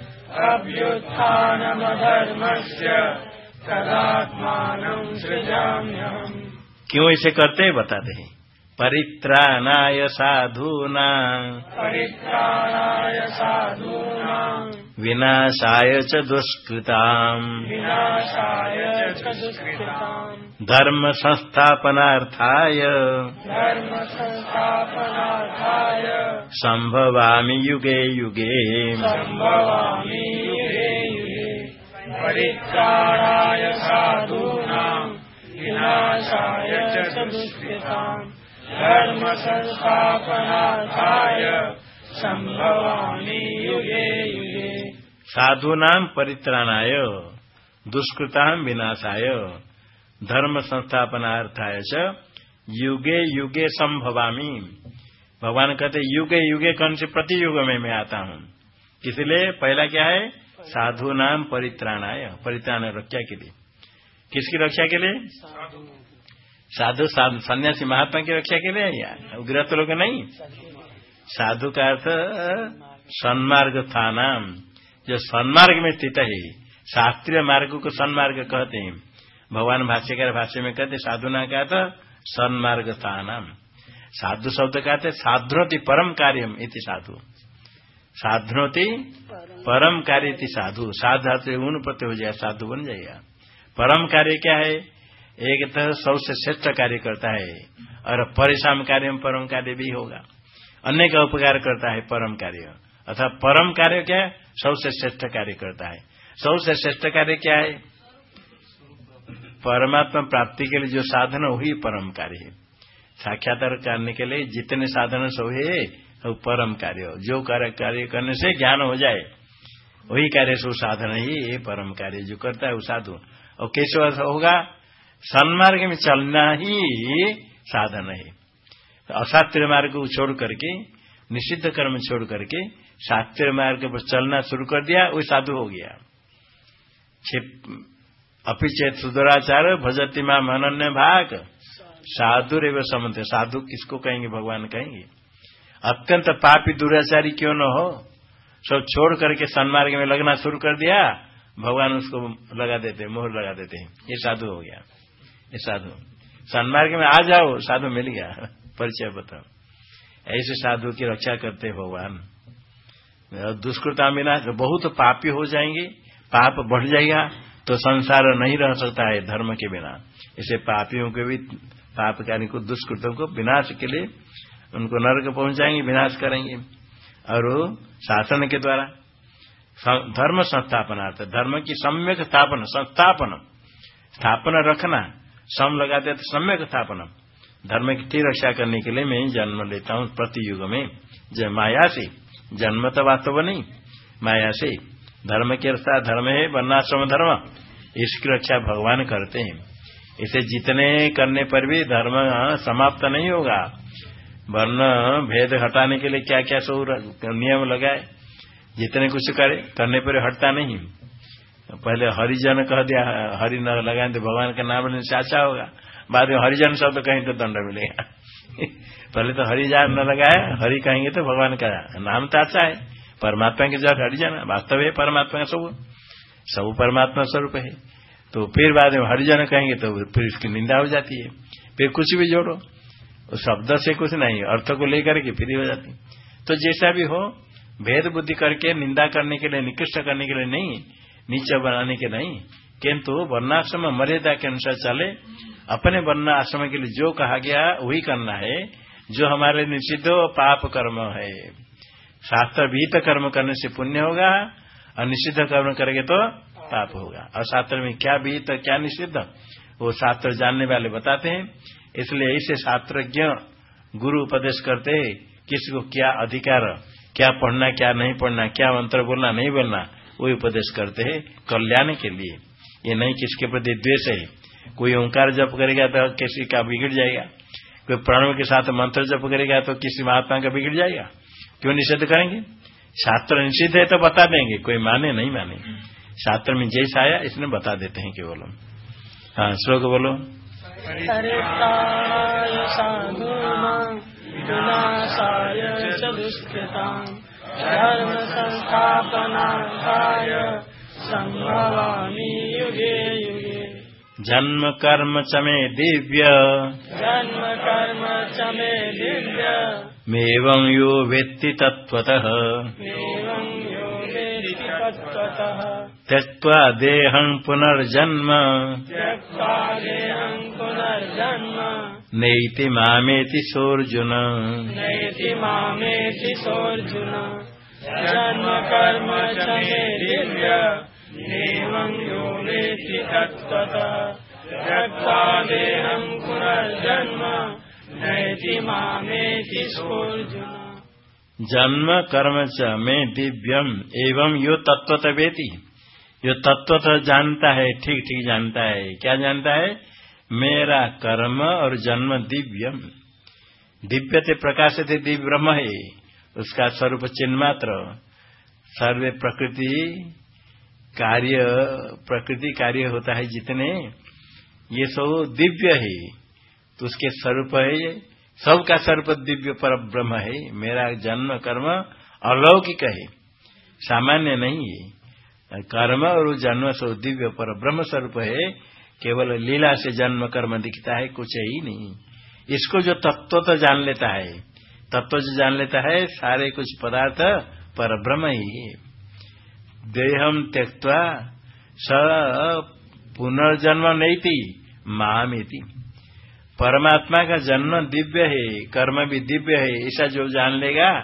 अभ्युत्थानमधर्मस्य तदात्मानं सृजाम्यहम्। क्यों ऐसे करते हैं बताते हैं। परित्राणाय साधूना। परित्राणाय साधूनाम् विनाशाय च दुष्कृताम्। विनाशाय च दुष्कृताम्। धर्म संस्थापनार्थाय धर्मसंस्थापनार्थाय संभवामि युगे युगे। सम्भवामि युगे युगे। परित्राणाय विनाशाय च दुष्कृताम् धर्मसंस्थापनार्थाय सम्भवामि युगे युगे। साधूनाम परित्राणाय दुष्कृताम विनाशाय। धर्म संस्थापनार्थाय युगे युगे संभवामी। भगवान कहते, युगे युगे कौन से प्रति युग में मैं आता हूँ? इसलिए पहला क्या है? साधु नाम परित्राणाय, परित्राण रक्षा के लिए। किसकी रक्षा के लिए? साधु सन्यासी महात्मा की रक्षा के लिए या गृहस्थ लोग नहीं? साधु का अर्थ, सन्मार्ग था नाम जो सन्मार्ग में स्थित है, शास्त्रीय मार्ग को सन्मार्ग कहते हैं। भगवान भाष्यकार भाष्य में कहते साधुना का तो सन्मार्ग था नाम साधु शब्द कहते, साधुनोति परम कार्यम इति साधु। साधुनोति परम कार्य साधु। साधु ऊन प्रति हो जाएगा, साधु बन जाएगा। परम कार्य क्या है? एक तरह सबसे श्रेष्ठ कार्य करता है, और परिश्रम कार्य में परम कार्य भी होगा। अन्य का उपकार करता है परम कार्य। अथवा परम कार्य क्या है? सबसे श्रेष्ठ कार्य करता है। सबसे श्रेष्ठ कार्य क्या है? परमात्मा प्राप्ति के लिए जो साधन वही परम कार्य है। साक्षात्कार करने के लिए जितने साधन सब है, वो परम कार्य हो। जो कार्य कार्य करने से ज्ञान हो जाए, वही कार्य सो साधन ही, ये परम कार्य जो करता है, वो साधु। और कैसे होगा? सन्मार्ग में चलना ही साधन है। तो अशास्त्रीय मार्ग को छोड़ करके, निषिद्ध कर्म छोड़ करके, शास्त्रीय मार्ग पर चलना शुरू कर दिया वही साधु हो गया। अपिचेत सुदराचार भजती माम अनन्य भाग। साधु रे समझते साधु किसको कहेंगे? भगवान कहेंगे। अत्यंत पापी दुराचारी क्यों न हो? सब छोड़ करके सन्मार्ग में लगना शुरू कर दिया। भगवान उसको लगा देते मोहर लगा देते हैं। ये साधु हो गया। ये साधु। सन्मार्ग में आ जाओ, साधु मिल गया। परिचय बताओ। ऐसे साधु की रक्षा करते भगवान। दुष्कृता बिना बहुत पापी हो जाएँगे। पाप बढ़ जाएगा। तो संसार नहीं रह सकता है धर्म के बिना। इसे पापियों के भी, पाप कार्य को दुष्कृतों को विनाश के लिए उनको नर्क पहुंचाएँगे, विनाश करेंगे। और शासन के द्वारा धर्म संस्थापना धर्म की सम्यक स्थापना, संस्थापन। स्थापना रखना, सम लगाते तो सम्यक स्थापना। धर्म की रक्षा करने के लिए मैं जन्म लेता हूँ प्रति युग में। माया से जन्म तो वास्तव नहीं माया से धर्म के रक्षा धर्म है, वर्णाश्रम धर्म। इसकी रक्षा भगवान करते हैं। इसे जितने करने पर भी धर्म समाप्त नहीं होगा। वर्ण भेद हटाने के लिए क्या क्या सब नियम लगाए। जितने कुछ करे, करने पर हटता नहीं। पहले हरिजन कह दिया, हरि न लगाए तो भगवान का नाम लेने से अच्छा होगा। बाद में हरिजन शब्द तो कहीं तो दंड मिलेगा। पहले तो हरिजन न लगाए, हरि कहेंगे तो भगवान का नाम तो अच्छा है। परमात्मा के जब हरिजन वास्तव है परमात्मा सब। सब परमात्मा स्वरूप है। तो फिर बाद में हरिजन कहेंगे तो फिर उसकी निंदा हो जाती है। फिर कुछ भी जोड़ो शब्द से कुछ नहीं, अर्थ को लेकर के फिर हो जाती तो जैसा भी हो, भेद बुद्धि करके निंदा करने के लिए, निकृष्ट करने के लिए नहीं, नीचे बनाने के नहीं। किंतु वर्णाश्रम मर्यादा के अनुसार चले, अपने वर्ण आश्रम के लिए जो कहा गया, वही करना है, जो हमारे निषिद्ध पाप कर्म है। शास्त्र भीत कर्म करने से पुण्य होगा और निषिद्ध कर्म करेंगे तो पाप होगा। और शास्त्र में क्या भीत क्या निषिद्ध, वो शास्त्र जानने वाले बताते हैं। इसलिए ऐसे शास्त्रज्ञ गुरु उपदेश करते हैं किसी को क्या अधिकार, क्या पढ़ना, क्या नहीं पढ़ना, क्या मंत्र बोलना, नहीं बोलना, वही उपदेश करते हैं कल्याण के लिए। ये नहीं किसके प्रति द्वेष है। कोई ओंकार जप करेगा तो किसी का बिगड़ जाएगा। कोई प्रणव के साथ मंत्र जप करेगा तो किसी महात्मा का बिगड़ जाएगा। क्यों निषेध करेंगे? शास्त्र निषिद्ध है तो बता देंगे कोई माने नहीं माने। शास्त्र में जैसा आया इसने बता देते हैं केवल हाँ श्लोक बोलो। धर्म संस्थापनाय संभवामी युगे युगे। जन्म कर्म च मे दिव्य। जन्म कर्म च मे दिव्य। मेवं यो वेत्ति तत्त्वतः। त्यक्त्वा देहं पुनर्जन्म। नैति मामेति सोऽर्जुन। नैति मामेति सोऽर्जुन। जन्म कर्म च मे दिव्य। एवं यो वेत्ति तत्त्वतः। त्यक्त्वा देहं पुनर्जन्म। जन्म कर्म च में दिव्यम एवं यो तत्वत वेति। यो तत्वत जानता है, ठीक ठीक जानता है। क्या जानता है? मेरा कर्म और जन्म दिव्यम। दिव्य थे प्रकाश थे दिव्य ब्रह्म है। उसका स्वरूप चिन्ह मात्र। सर्वे प्रकृति कार्य प्रकृति कार्य होता है जितने, ये सब दिव्य है। तो उसके स्वरूप है ये। सबका स्वरूप दिव्य पर ब्रह्म है। मेरा जन्म, कर्म अलौकिक है। सामान्य नहीं है। कर्म और जन्म स्व दिव्य पर ब्रह्म स्वरूप है। केवल लीला से जन्म, कर्म दिखता है, कुछ ही नहीं। इसको जो तत्व तो जान लेता है, तत्व जो जान लेता है, सारे कुछ पदार्थ पर ब्रह्म ही है। देहम त्यक्वा स पुनर्जन्म नहीं थी महामेति परमात्मा का जन्म दिव्य है, कर्म भी दिव्य है ऐसा जो जान लेगा,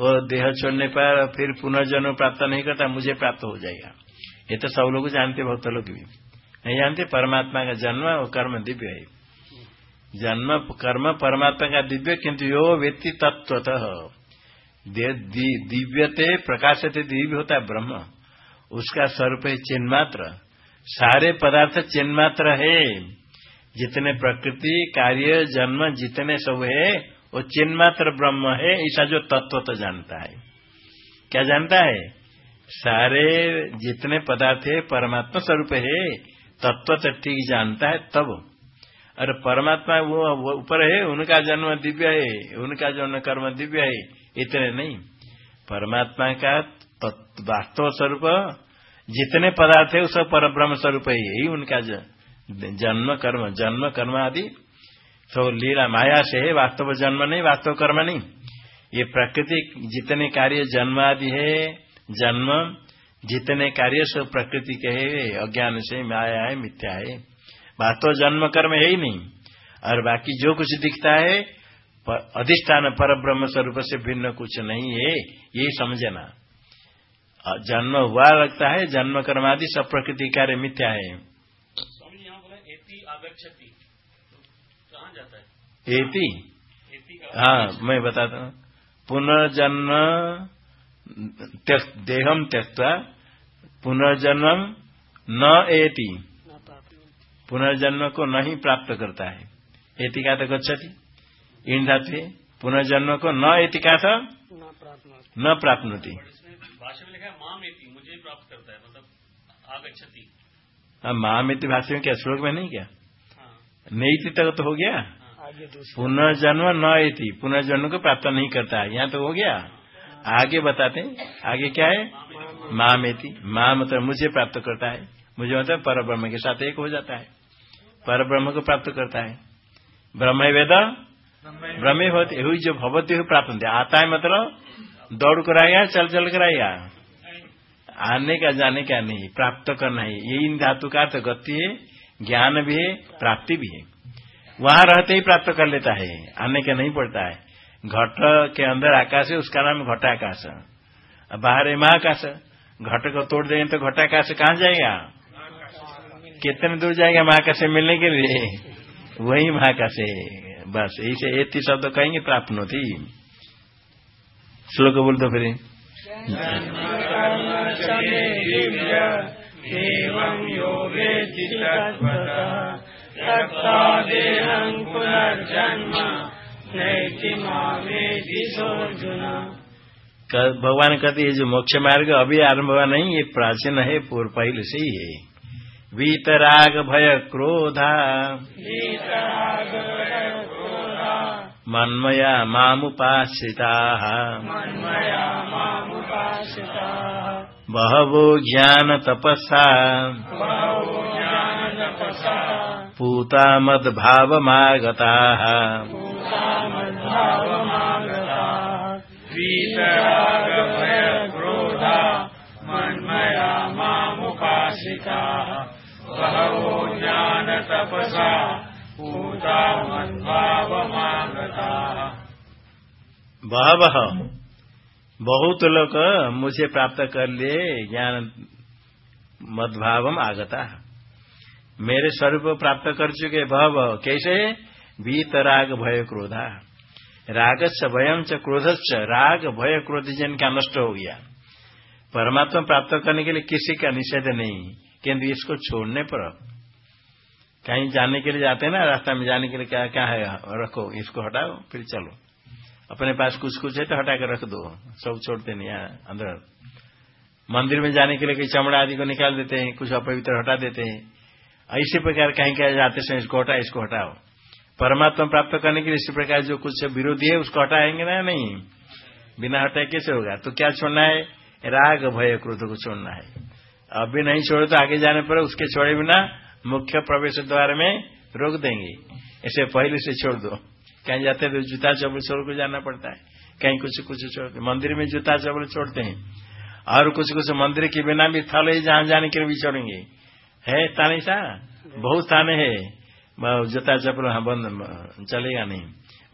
वो देह छोड़ने पर फिर पुनर्जन्म प्राप्त नहीं करता, मुझे प्राप्त हो जाएगा। ये तो सब लोग जानते, भक्त लोग भी। नहीं जानते, परमात्मा का जन्म और कर्म दिव्य है। जन्म, कर्म परमात्मा का दिव्य, किंतु यो व्यक्ति तत्वतः दिव्यते, प्रकाशते, दिव्य होता है ब्रह्म। उसका स्वरूप है चिन्मात्र। सारे पदार्थ चिन्मात्र है। जितने प्रकृति, कार्य, जन्म, जितने सब है, वो चिन्मात्र ब्रह्म है, ऐसा जो तत्व तो जानता है। क्या जानता है? सारे जितने पदार्थ है, परमात्मा स्वरूप है, तत्व तो ठीक जानता है तब। और परमात्मा वो ऊपर है, उनका जन्म दिव्य है, उनका जन्म कर्म दिव्य है, इतने नहीं। परमात्मा का वास्तव स्वरूप, जितने पदार्थ है उस पर ब्रह्म स्वरूप है, यही उनका जन्म कर्म, जन्म, कर्म आदि तो लीला माया से है, वास्तव जन्म नहीं, वास्तव कर्म नहीं। ये प्रकृति जितने कार्य जन्म आदि है, जन्म जितने कार्य सब प्रकृति के है, अज्ञान से, माया है, मिथ्या है। वास्तव जन्म, कर्म है ही नहीं। और बाकी जो कुछ दिखता है अधिष्ठान पर ब्रह्म स्वरूप से भिन्न कुछ नहीं है यही समझना। जन्म हुआ लगता है, जन्म कर्म आदि सब प्रकृति कार्य मिथ्या है। एति हाँ मैं बताता हूँ। पुनर्जन्म देहम त्यक्ता पुनर्जन्म न एति। पुनर्जन्म को नहीं प्राप्त करता है। एति का तो गच्छति। इन धातु पुनर्जन्म को न एति का था न प्राप्त मुझे प्राप्त करता है मतलब आगछति हाँ महामिति भाष्य में क्या श्लोक में नहीं क्या? हाँ। नहीं तक तो हो गया। पुनर्जन्म न थी पुनर्जन्म को प्राप्त नहीं करता है। यहाँ तो हो गया। आगे बताते हैं। आगे क्या है? माँ में थी माँ मतलब मुझे प्राप्त करता है। मुझे मतलब पर ब्रह्म के साथ एक हो जाता है। पर ब्रह्म को प्राप्त करता है। ब्रह्म वेद? ब्रह्म होती हुई जो भगवती हुई प्राप्त होती आता है मतलब दौड़ कर आएगा चल चल कर आएगा आने का, जाने का नहीं। प्राप्त करना है। यही धातु का तो गति है, ज्ञान भी है, प्राप्ति भी है। वहाँ रहते ही प्राप्त कर लेता है। आने का नहीं पड़ता है। घट के अंदर आकाश है, उसका नाम घटाकाश। बाहर है महाकाश। घट को तोड़ देंगे तो घटाकाश कहाँ जाएगा? कितने दूर जाएगा महाकाश से मिलने के लिए? वही महाकाश है। बस ऐसे एक शब्द कहेंगे, प्राप्त न होती। श्लोक बोल दो फिर। पुनर्जन्म। भगवान कहते हैं जो मोक्ष मार्ग अभी आरंभ हुआ नहीं ये प्राचीन है पूर्व पहले से ही है। वीतराग भय क्रोधा। मन्मया मामुपाश्रिता। बहवो ज्ञान तपसा पूता मद्भावमागताः क्रोधा मन्मया मामुपासिताः। पूता मद्भावमागताः बहवः। बहुत लोग मुझे प्राप्त कर लिए ज्ञान मद्भावम आगता मेरे स्वरूप प्राप्त कर चुके, भव, कैसे? बीत राग भय क्रोधा। राग से भयम च क्रोध राग भय क्रोध जन का नष्ट हो गया। परमात्मा प्राप्त करने के लिए किसी का निषेध नहीं, किंतु इसको छोड़ने पर। कहीं जाने के लिए जाते हैं ना, रास्ता में जाने के लिए क्या क्या है? रखो, इसको हटाओ, फिर चलो। अपने पास कुछ कुछ है तो हटा कर रख दो। सब छोड़ते नहीं अंदर। मंदिर में जाने के लिए कहीं चमड़ा आदि को निकाल देते हैं, कुछ अपवित्र हटा देते हैं। इसी प्रकार कहीं कहीं जाते समय इसको हटा इसको हटाओ। परमात्मा प्राप्त करने के लिए इसी प्रकार जो कुछ विरोधी है, उसको हटाएँगे ना नहीं? बिना हटाए कैसे होगा? तो क्या छोड़ना है? राग भय क्रोध को छोड़ना है। अभी नहीं छोड़े तो आगे जाने पर उसके छोड़े बिना मुख्य प्रवेश द्वार में रोक देंगे। ऐसे पहले से छोड़ दो। कहीं जाते तो जूता चप्पल छोड़ को जाना पड़ता है। कहीं कुछ कुछ छोड़ते मंदिर में जूता चप्पल छोड़ते हैं। और कुछ कुछ मंदिर के बिना भी थल ही जहाँ जाने के लिए भी छोड़ेंगे। है तानी सा? बहुत थाने है। जूता चप्पल हाँ बंद चलेगा नहीं।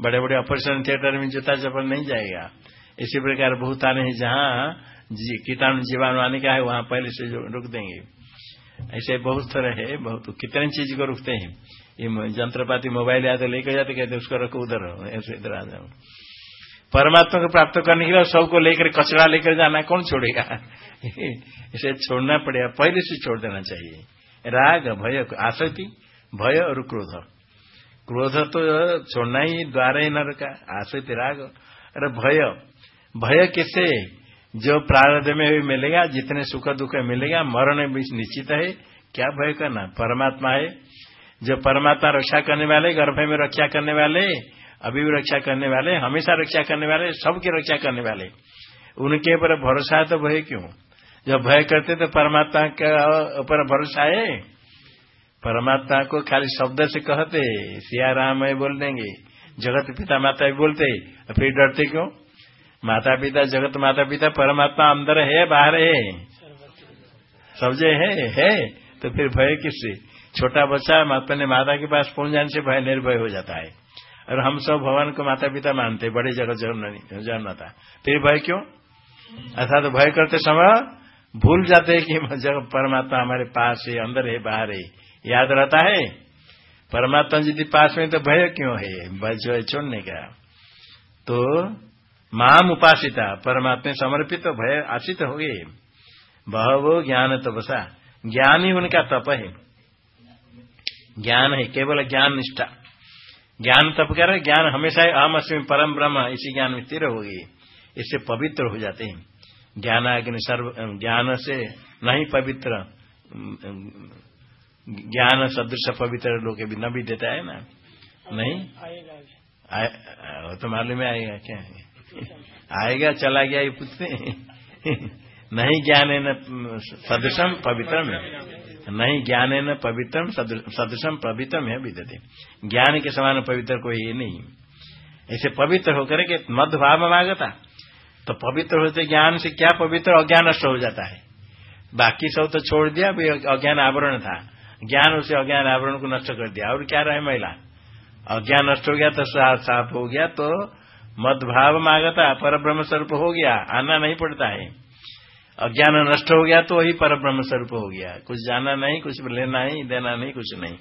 बड़े बड़े ऑपरेशन थिएटर में जूता चप्पल नहीं जाएगा। इसी प्रकार बहुत थाने हैं जहाँ कीटाणु जीवाणु आने का है, वहाँ पहले से रुक देंगे। ऐसे बहुत तरह है, बहुत। कितने चीज़ को रुकते हैं। ये यंत्रपाति मोबाइल या तो लेकर जाते, कहते उसको रखो उधर, ऐसे इधर आ जाओ। परमात्मा को प्राप्त करने के लिए सबको लेकर, कचरा लेकर जाना कौन छोड़ेगा? इसे छोड़ना पड़ेगा। पहले से छोड़ देना चाहिए। राग, भय, आसक्ति, भय और क्रोध। क्रोध तो छोड़ना ही द्वारा ही नर का, आसक्ति, राग। अरे भय भय किससे जो प्रारब्ध में भी मिलेगा, जितने सुख दुख मिलेगा, मरण भी निश्चित है। क्या भय करना? परमात्मा है। जो परमात्मा रक्षा करने वाले, गर्भ में रक्षा करने वाले, अभी भी रक्षा करने वाले, हमेशा रक्षा करने वाले, सबकी रक्षा करने वाले, उनके ऊपर भरोसा है तो भय क्यों? जब भय करते तो परमात्मा के ऊपर भरोसा है। परमात्मा को खाली शब्द से कहते, सिया राम है बोल देंगे। जगत पिता माता भी बोलते और फिर डरते क्यों? माता पिता, जगत माता पिता, परमात्मा अंदर है, बाहर है? सबजे है है। तो फिर भय किससे? छोटा बच्चा अपने माता के पास पहुँच जाने से भय, निर्भय हो जाता है। और हम सब भगवान को माता पिता मानते, बड़े जगह जन्म था फिर भय क्यों? अर्थात तो भय करते समय भूल जाते हैं कि जब परमात्मा हमारे पास है, अंदर है, बाहर है, याद रहता है? परमात्मा यदि पास में तो भय क्यों है? भय जो है छोड़ने का। तो माम उपासिता, परमात्मा समर्पित तो भय आशित हो गए। बहवो ज्ञान तपसा। ज्ञान ही उनका तप है। ज्ञान है, केवल ज्ञान निष्ठा। ज्ञान तप कर ज्ञान हमेशा अहम अस्मी परम ब्रह्म, इसी ज्ञान में स्थिर होगी इससे पवित्र हो जाते हैं। ज्ञान अग्नि सर्व ज्ञान से नहीं पवित्र ज्ञान सदृश पवित्र लोग भी न भी देता है ना? नहीं? तो मालूम में आएगा क्या? आएगा चला गया ये पूछते नहीं ज्ञान है न सदृशम पवित्रम नहीं ज्ञान है न पवित्रम सदृशम पवित्रम है विद्यते ज्ञान के समान पवित्र कोई ये नहीं। ऐसे पवित्र होकर के मध्य भाव में आगता। तो पवित्र होते ज्ञान से क्या पवित्र? अज्ञान नष्ट हो जाता है। बाकी सब तो छोड़ दिया भी अज्ञान आवरण था। ज्ञान उसे अज्ञान आवरण को नष्ट कर दिया। और क्या रहे महिला? अज्ञान नष्ट हो गया तो साफ़ हो गया तो मदभाव में आगता पर ब्रह्म स्वरूप हो गया, आना नहीं पड़ता है। अज्ञान नष्ट हो गया तो वही पर ब्रह्म स्वरूप हो गया। कुछ जाना नहीं, कुछ लेना नहीं, देना नहीं, कुछ नहीं।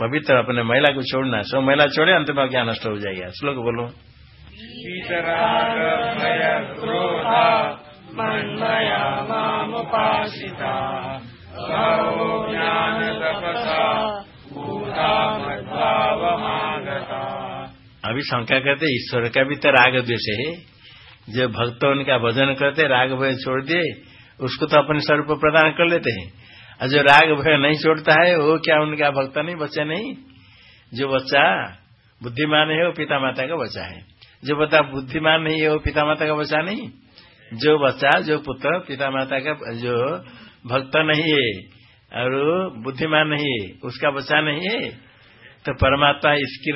पवित्र अपने महिला को छोड़ना सब महिला छोड़े अंत में अज्ञान नष्ट हो जाएगा। श्लोक बोलो। अभी शंका करते, ईश्वर का भी तो राग द्वेष है। जो भक्त उनका भजन करते, राग भय छोड़ दिए, उसको तो अपने स्वरूप प्रदान कर लेते हैं। और जो राग भय नहीं छोड़ता है, वो क्या उनका भक्त नहीं, बच्चा नहीं? जो बच्चा बुद्धिमान है, वो पिता माता का बच्चा है। जो बता बुद्धिमान नहीं है, वो पिता माता का बच्चा नहीं। जो बच्चा, जो पुत्र पिता माता का जो भक्त नहीं है और बुद्धिमान नहीं है, उसका बच्चा नहीं है तो परमात्मा इसकी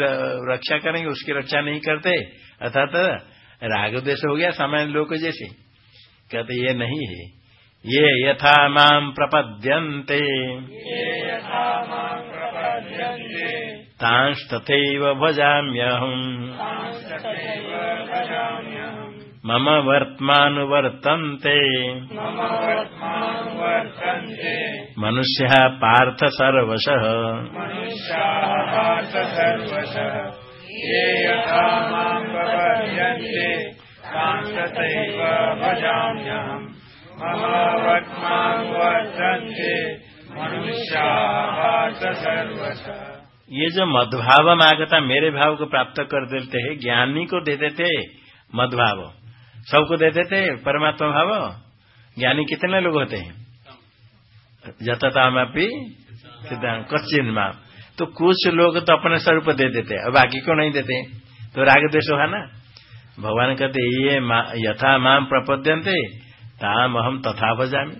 रक्षा करेंगे, उसकी रक्षा नहीं करते। अर्थात राग देश हो गया सामान्य लोग जैसे। कहते, ये नहीं है। ये यथा माम प्रपद्यन्ते। तांश तथैव भजाम्यहम्। मम वर्त्मानुवर्तन्ते। मनुष्यः पार्थ सर्वशः। तांस्तथैव मनुष्याः सर्वशः। ये जो मदभाव मागता मेरे भाव को प्राप्त कर देते हैं, ज्ञानी को दे देते मदभाव। सबको दे देते परमात्मा भाव? ज्ञानी कितने लोग होते हैं? जतताम अपनी कच्चिन माम तो कुछ लोग तो अपने स्वरूप दे देते और बाकी को नहीं देते तो राग द्वेष होगा ना? भगवान कहते ये यथा माम प्रपद्यंते ताम हम तथा भजामी।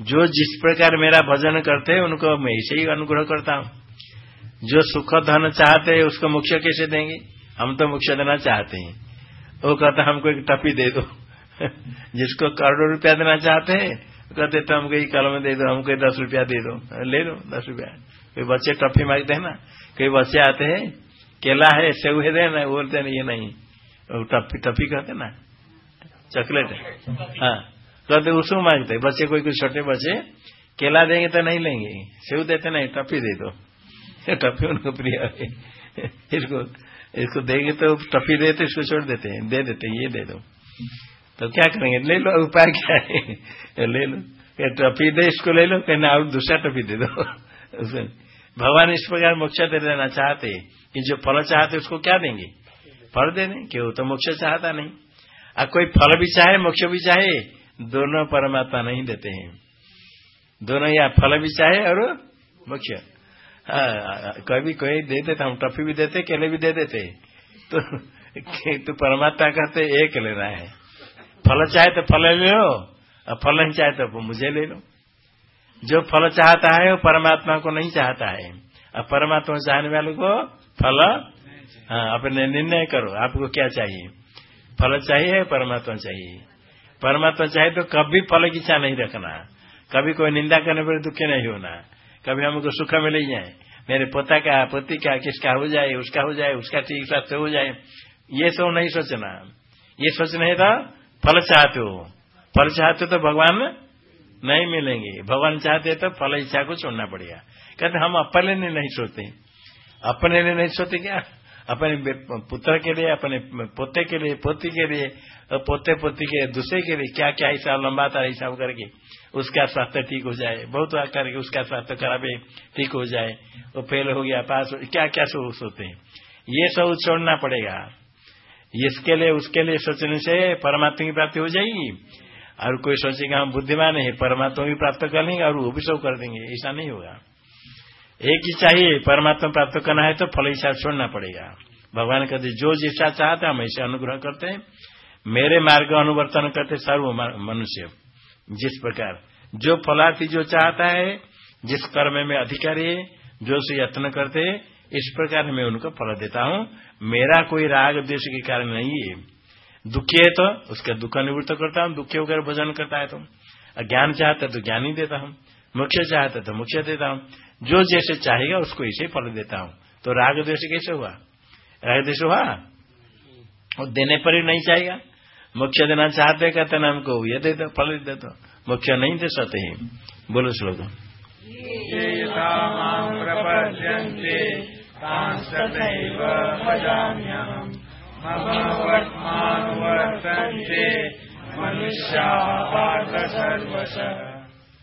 जो जिस प्रकार मेरा भजन करते हैं, उनको मैं ऐसे ही अनुग्रह करता हूँ। जो सुख धन चाहते हैं, उसको मुख्य कैसे देंगे? हम तो मुख्य देना चाहते हैं। वो कहता, हमको एक टपी दे दो। जिसको करोड़ों रुपया देना चाहते हैं कहते तो हमको एक कलम दे दो, हमको दस रुपया दे दो। ले लो, दस रुपया। कोई बच्चे टफी मांगते हैं ना? कोई बच्चे आते हैं, केला है सेव है, देना बोलते नहीं, ये नहीं। टफी टफी कहते ना? चॉकलेट। हाँ। कहते, उसको मांगते बच्चे, कोई कोई छोटे बच्चे, केला देंगे तो नहीं लेंगे सेव देते नहीं टफी दे दो। टफी उनको प्रिय है। इसको इसको देंगे तो टफी देते, इसको छोड़ देते हैं। दे देते ये दे दो। तो क्या करेंगे? ले लो, उपाय क्या है? ले लो। टफी दे, इसको ले लो। कहना और दूसरा टफी दे दो। भगवान इस प्रकार मोक्ष दे देना चाहते कि जो फल चाहते उसको क्या देंगे? फल दे दें? क्यों? तो मोक्ष चाहता नहीं। अब कोई फल भी चाहे, मोक्ष भी चाहे, दोनों परमात्मा नहीं देते हैं। दोनों या फल भी चाहे और मोक्ष। हाँ, कभी कोई दे देता हम टफी भी देते केले भी दे देते। तो तो परमात्मा कहते एक लेना है। फल चाहे तो फल ले लो और फल नहीं चाहे तो मुझे ले लो। जो फल चाहता है वो परमात्मा को नहीं चाहता है। और परमात्मा चाहने वाले को फल हाँ अपने निर्णय करो आपको क्या चाहिए? फल चाहिए परमात्मा चाहिए? परमात्मा चाहिए तो कभी फल की इच्छा नहीं रखना। कभी कोई निंदा करने पर दुखी नहीं होना। कभी हमको सुख में ले जाए मेरे पोता का, पोती का, किसका हो जाए, उसका हो जाए, उसका ठीक स्वास्थ्य हो जाए। ये सब नहीं सोचना। ये सोचना है तो फल चाहते हो। फल चाहते तो भगवान नहीं मिलेंगे। भगवान चाहते तो फल इच्छा को छोड़ना पड़ेगा। कहते हम अपने लिए नहीं सोचते। अपने लिए नहीं सोचते क्या? अपने पुत्र के लिए, अपने पोते के लिए, पोती के लिए पोते पोती के दूसरे के लिए क्या क्या हिसाब लंबाता हिसाब करके। उसका स्वास्थ्य ठीक हो जाए। बहुत करके उसका स्वास्थ्य खराब ठीक हो जाए। वो फेल हो गया पास हो क्या क्या सब सोचते हैं? ये सब छोड़ना पड़ेगा। इसके लिए, उसके लिए सोचने से परमात्मा की प्राप्ति हो जाएगी। और कोई सोचेगा, हम बुद्धिमान है, परमात्मा भी प्राप्त कर लेंगे और वो भी सब कर देंगे। ऐसा नहीं होगा। एक ही चाहिए, परमात्मा प्राप्त करना है तो फल इच्छा छोड़ना पड़ेगा। भगवान कहते, जो जैसा चाहता हम ऐसे अनुग्रह करते हैं। मेरे मार्ग अनुवर्तन करते सर्व मनुष्य। जिस प्रकार जो फलार्थी जो चाहता है, जिस कर्म में अधिकारी है जो से यत्न करते हैं इस प्रकार मैं उनको फल देता हूँ। मेरा कोई राग द्वेष के कारण नहीं है। दुखी है तो उसका दुख निवृत्त करता हूँ, दुखी होकर भजन करता है तो। ज्ञान चाहता है तो ज्ञान ही देता हूँ मुख्य चाहता है तो मुख्य देता हूँ। जो जैसे चाहेगा उसको इसे फल देता हूँ। तो राग द्वेष कैसे हुआ? राग द्वेष हुआ? और देने पर ही नहीं चाहेगा। मोक्ष देना चाहते कहते ना हमको ये दे दो फल दे दो। मोक्ष नहीं दे सकते हैं। बोलो श्लोक।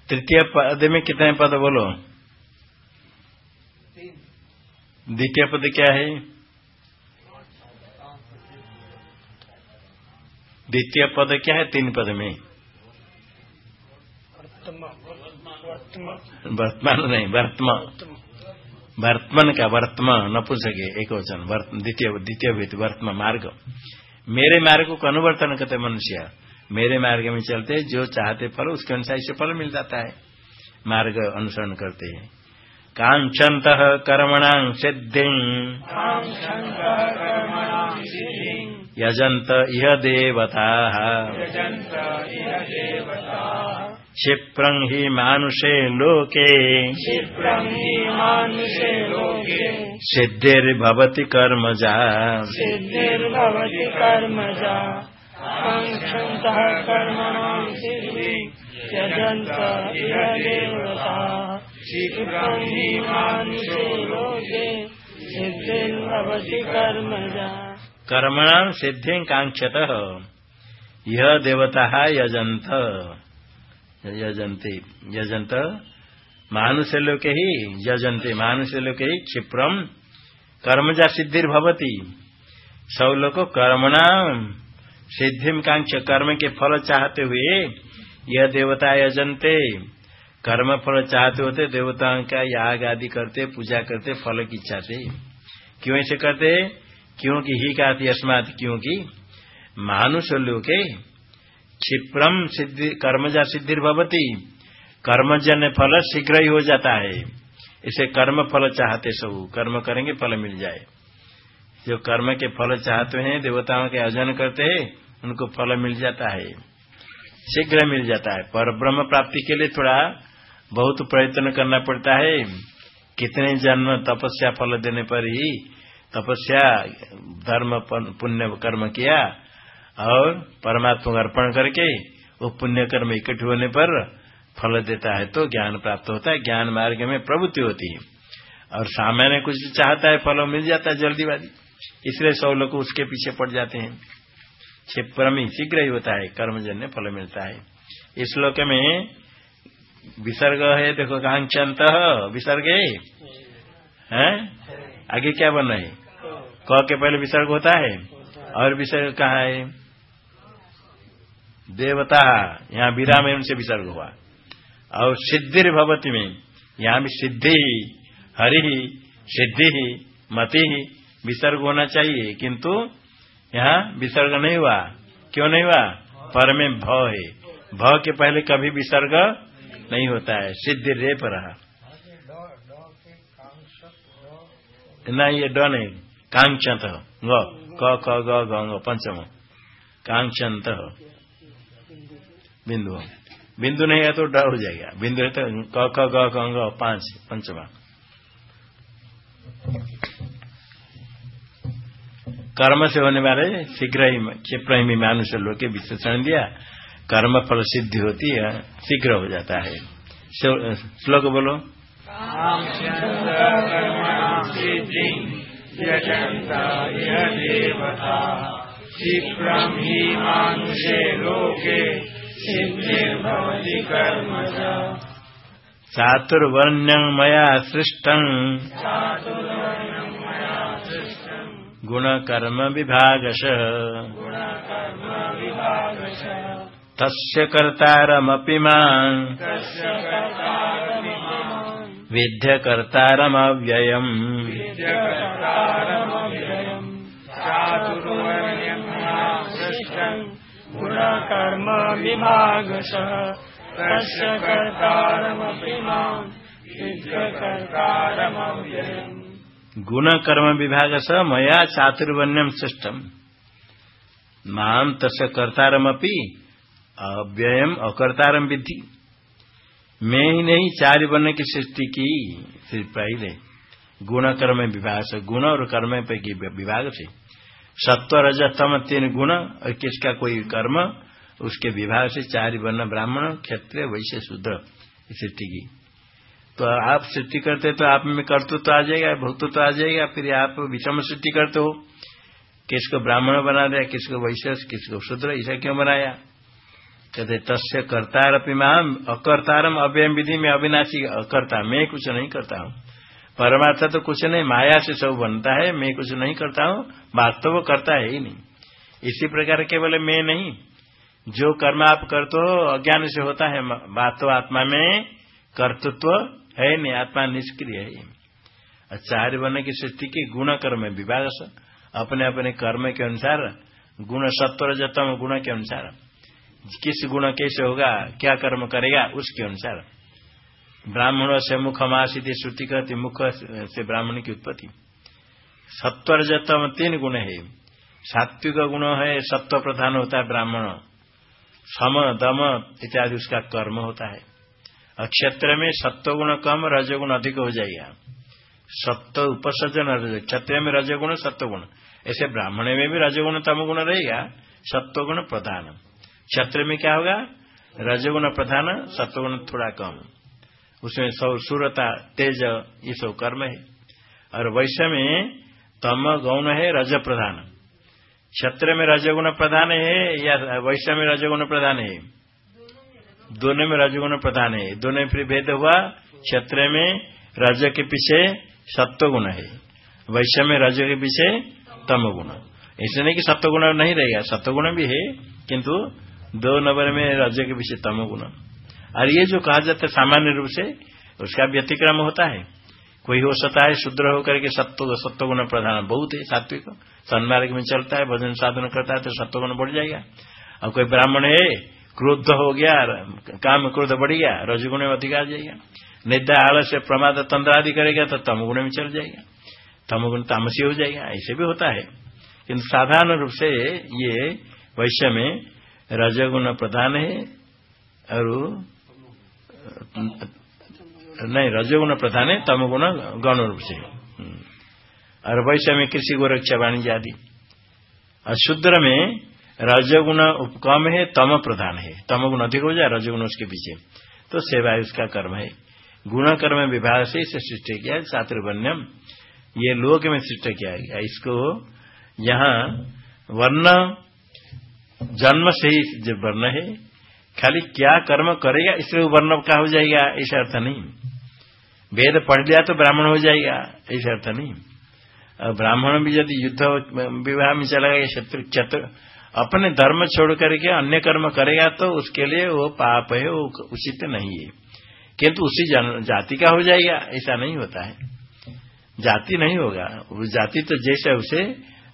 तृतीय पद में कितने पद बोलो? द्वितीय पद क्या है? द्वितीय पद क्या है? तीन पद में। वर्तमान नहीं, वर्तमान। वर्तमान का, वर्तमान, न पूछ सके, एक वचन। द्वितीय द्वितीय वर्तमान मार्ग। मेरे मार्ग को अनुवर्तन करते मनुष्य। मेरे मार्ग में चलते, जो चाहते फल, उसके अनुसार से फल मिल जाता है। मार्ग अनुसरण करते हैं। कांक्षत कर्मणां सिद्धि यजंत इह देवता। क्षिप्रं हि मानुषे लोके। सिद्धिर्भवति कर्मजा। कर्मजा कर्मणां सिद्धि कांक्षत यह देवता यजंत यजंते यजंत मानुष्य लोके ही यजंते मानुष्य लोके ही क्षिप्रम कर्मजा सिद्धिर्भवती। सब लोग कर्मणा सिद्धिम कांक्ष कर्म के फल चाहते हुए यह देवता यजंते कर्म फल चाहते होते, देवताओं का याग आदि करते, पूजा करते, फल की इच्छा से क्यों ऐसे करते? क्योंकि ही का अस्मात क्योंकि मानुष लोके क्षिप्रम सिद्धि, कर्मजा सिद्धि भवती। कर्मजन्य फल शीघ्र ही हो जाता है। इसे कर्म फल चाहते सब। कर्म करेंगे, फल मिल जाए। जो कर्म के फल चाहते हैं, देवताओं के अर्जन करते हैं, उनको फल मिल जाता है। शीघ्र मिल जाता है। पर ब्रह्म प्राप्ति के लिए थोड़ा बहुत प्रयत्न करना पड़ता है। कितने जन्म तपस्या फल देने पर ही तपस्या, धर्म पुण्य कर्म किया और परमात्मा को अर्पण करके वो पुण्य कर्म इकट्ठे होने पर फल देता है। तो ज्ञान प्राप्त होता है। ज्ञान मार्ग में प्रवृत्ति होती है। और सामान्य कुछ चाहता है, फल मिल जाता है जल्दीबाजी। इसलिए सौ लोग उसके पीछे पड़ जाते हैं। क्षिप्रमी शीघ्र ही होता है। कर्मजन्य फल मिलता है। इस श्लोक में विसर्ग है देखो कांक्षंत विसर्ग? है। आगे क्या बन रहे? क के पहले विसर्ग होता है? और विसर्ग कहा है? देवता यहाँ विराम उनसे विसर्ग हुआ। और सिद्धि भवती में यहाँ भी सिद्धि हरि सिद्धि मति विसर्ग होना चाहिए। किंतु यहाँ विसर्ग नहीं हुआ। क्यों नहीं हुआ? पर में भ है। भ के पहले कभी विसर्ग नहीं होता है। सिद्धि रेप रहा। नहीं ये ड नहीं। कांक्षत ग पंचम कांक्षत बिंदु बिंदु नहीं है तो ड हो जाएगा। बिंदु है तो क क, ग ग पाँच, पंचमा। कर्म से होने वाले शीघ्र ही क्षिप्र ही मानुष लोग के विशेषण दिया। कर्म फल सिद्धि होती है शीघ्र हो जाता है श्लोक बोलो चातुर्वर्ण्यं मया सृष्टम् गुणकर्म विभागशः तस्य कर्तारमपि माम्। विद्य कर्तारमव्ययम् गुणकर्म विभागशः तस्य कर्तारमपि माम्। गुण कर्म विभाग स मया चातुर्वण्यम सृष्टम। माम तस् कर्तारमपि अव्ययम अकर्तारम विधि मैं ही नहीं चार वर्ण की सृष्टि की। फिर पहले गुण कर्म विभाग से गुण और कर्म की विभाग से। सत्व रजतम तीन गुण, और किसका कोई कर्म, उसके विभाग से चार वर्ण ब्राह्मण, क्षत्रिय, वैश्य, शूद्र सृष्टि की। तो आप सृष्टि करते तो आप में कर्तृत्व तो आ जाएगा, भक्तृत्व तो आ जाएगा, फिर आप विषम सृष्टि करते हो। किसको ब्राह्मण बना दिया, किसको वैश्य, किसको शूद्र, ऐसा क्यों बनाया? कहते, तस्य कर्तार माम अकर्तारम अव्ययम विधि में अविनाशी अकर्ता। मैं कुछ नहीं करता हूँ। परमार्थ तो कुछ नहीं, माया से सब बनता है, मैं कुछ नहीं करता हूँ वास्तव करता है ही नहीं। इसी प्रकार केवल मैं नहीं। जो कर्म आप करते हो, अज्ञान से होता है वास्तव आत्मा में कर्तृत्व है नहीं, आत्मा निष्क्रिय है चार वर्ण की सृष्टि की गुण कर्म विभाग अपने अपने कर्म के अनुसार, गुण सत्वर जतम गुण के अनुसार। किस गुण कैसे होगा, क्या कर्म करेगा, उसके अनुसार। ब्राह्मण से मुख मासित श्रुति कहती मुख से ब्राह्मण की उत्पत्ति। सत्वर जतम तीन गुण है। सात्विक गुण है, सत्व प्रधान होता है ब्राह्मण। सम, दम इत्यादि उसका कर्म होता है। क्षेत्र में सत्वगुण कम, रजगुण अधिक हो जाएगा। सत्व उपसर्जन क्षत्रिय में रजगुण सत्वगुण ऐसे ब्राह्मण में भी रजगुण तमगुण रहेगा सत्वगुण प्रधान। क्षत्र में क्या होगा? रजगुण प्रधान, सत्वगुण थोड़ा कम। उसमें सौ सूरता, तेज, ये सब कर्म है। और वैश्य में तम गौण है, रज प्रधान। क्षत्र में रजगुण प्रधान है या वैश्य में रजगुण प्रधान है? दोनों में रजगुण प्रधान है। दोनों में फिर भेद हुआ क्षत्र में रज के पीछे सत्वगुण है। वैश्य में रज के पीछे तम गुण ऐसे नहीं कि सत्व गुण नहीं रहेगा सत्व गुण भी है, किंतु दो नंबर में रज के पीछे तम गुण और ये जो कहा जाता है सामान्य रूप से, उसका व्यतिक्रम होता है। कोई हो सकता है शुद्र होकर के सत्व सत्व गुण प्रधान। बहुत है सात्विक। सन्मार्ग में चलता है, भजन साधन करता है तो सत्व गुण बढ़ जाएगा। और कोई ब्राह्मण है क्रोध हो गया, काम क्रोध बढ़ गया रजगुण में अधिक आ जाएगा। निद्रा आलस्य प्रमाद तंत्र आदि करेगा तो तमगुण में चल जाएगा। तमगुण तामसी हो जाएगा, ऐसे भी होता है। किंतु साधारण रूप से ये वैश्य में रजगुण प्रधान है, और नहीं रजोगुण प्रधान है तमगुण गौण रूप से। और वैश्य में कृषि गोरक्षा वाणिज्य आदि। और शुद्र में रजगुण उपकम है, तम प्रधान है। तमगुण अधिक हो जाए रजगुण उसके पीछे। तो सेवा उसका कर्म है। गुण कर्म विभाग से इसे सृष्टि किया चातुर्वण्यम ये लोक में सृष्टि किया गया इसको यहाँ वर्ण जन्म से ही जो वर्ण है, खाली क्या कर्म करेगा इसलिए वर्ण का हो जाएगा? ऐसा अर्थ नहीं। वेद पढ़ लिया तो ब्राह्मण हो जाएगा, ऐसा अर्थ नहीं। और ब्राह्मण भी यदि युद्ध विवाह में चला गया, शत्रु चतुर, अपने धर्म छोड़ करके अन्य कर्म करेगा तो उसके लिए वो पाप है, वो उचित नहीं है। किंतु उसी जाति का हो जाएगा, ऐसा नहीं होता है। जाति नहीं होगा जाति तो जैसे उसे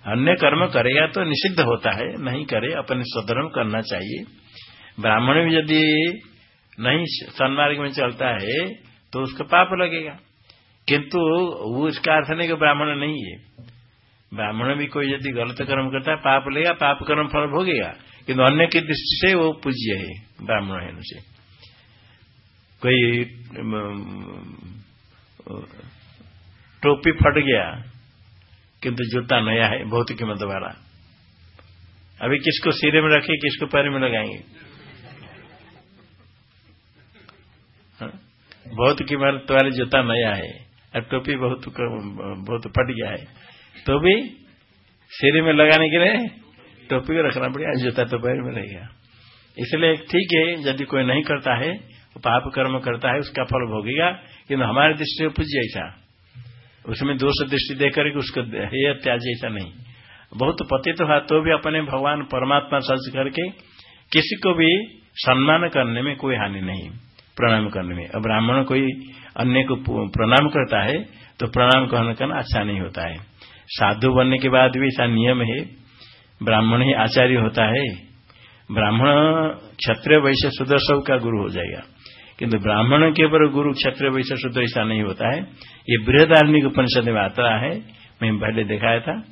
अन्य कर्म करेगा तो निषिद्ध होता है, नहीं करे, अपने स्वधर्म करना चाहिए। ब्राह्मण भी यदि नहीं सन्मार्ग में चलता है तो उसका पाप लगेगा। किंतु वो इसका अर्थ नहीं कि ब्राह्मण नहीं है। ब्राह्मण भी कोई यदि गलत कर्म करता है, पाप लेगा, पाप कर्म फल भोगेगा। किंतु अन्य की दृष्टि से वो पूज्य है, ब्राह्मण है उनसे। कोई टोपी फट गया किंतु जूता नया है, बहुत कीमत वाला। अभी किसको सिरे में रखे, किसको पैर में लगाएँगे? हाँ? बहुत कीमत वाले जूता नया है, और टोपी बहुत बहुत फट गया है। तो भी सिर में लगाने के लिए टोपी को रखना पड़ेगा, जूता तो पैर में रहेगा इसलिए ठीक है, यदि कोई नहीं करता है तो पाप कर्म करता है, उसका फल भोगेगा किन्तु हमारे दृष्टि में पूज्य ऐसा। उसमें दोष दृष्टि देकर के उसको हे त्याज ऐसा नहीं। बहुत पतित हुआ तो भी अपने भगवान परमात्मा सज करके किसी को भी सम्मान करने में कोई हानि नहीं, प्रणाम करने में। अब ब्राह्मण कोई अन्य को प्रणाम करता है तो प्रणाम करना अच्छा नहीं होता है। साधु बनने के बाद भी ऐसा नियम है, ब्राह्मण ही आचार्य होता है। ब्राह्मण क्षत्रिय वैश्य सुदर्शव का गुरु हो जाएगा। किंतु ब्राह्मण के ऊपर गुरु क्षत्रिय वैश्य शुद्ध ऐसा नहीं होता है। ये बृहद बृहदार्मिक उपनिषद में आता है। मैं पहले दिखाया था।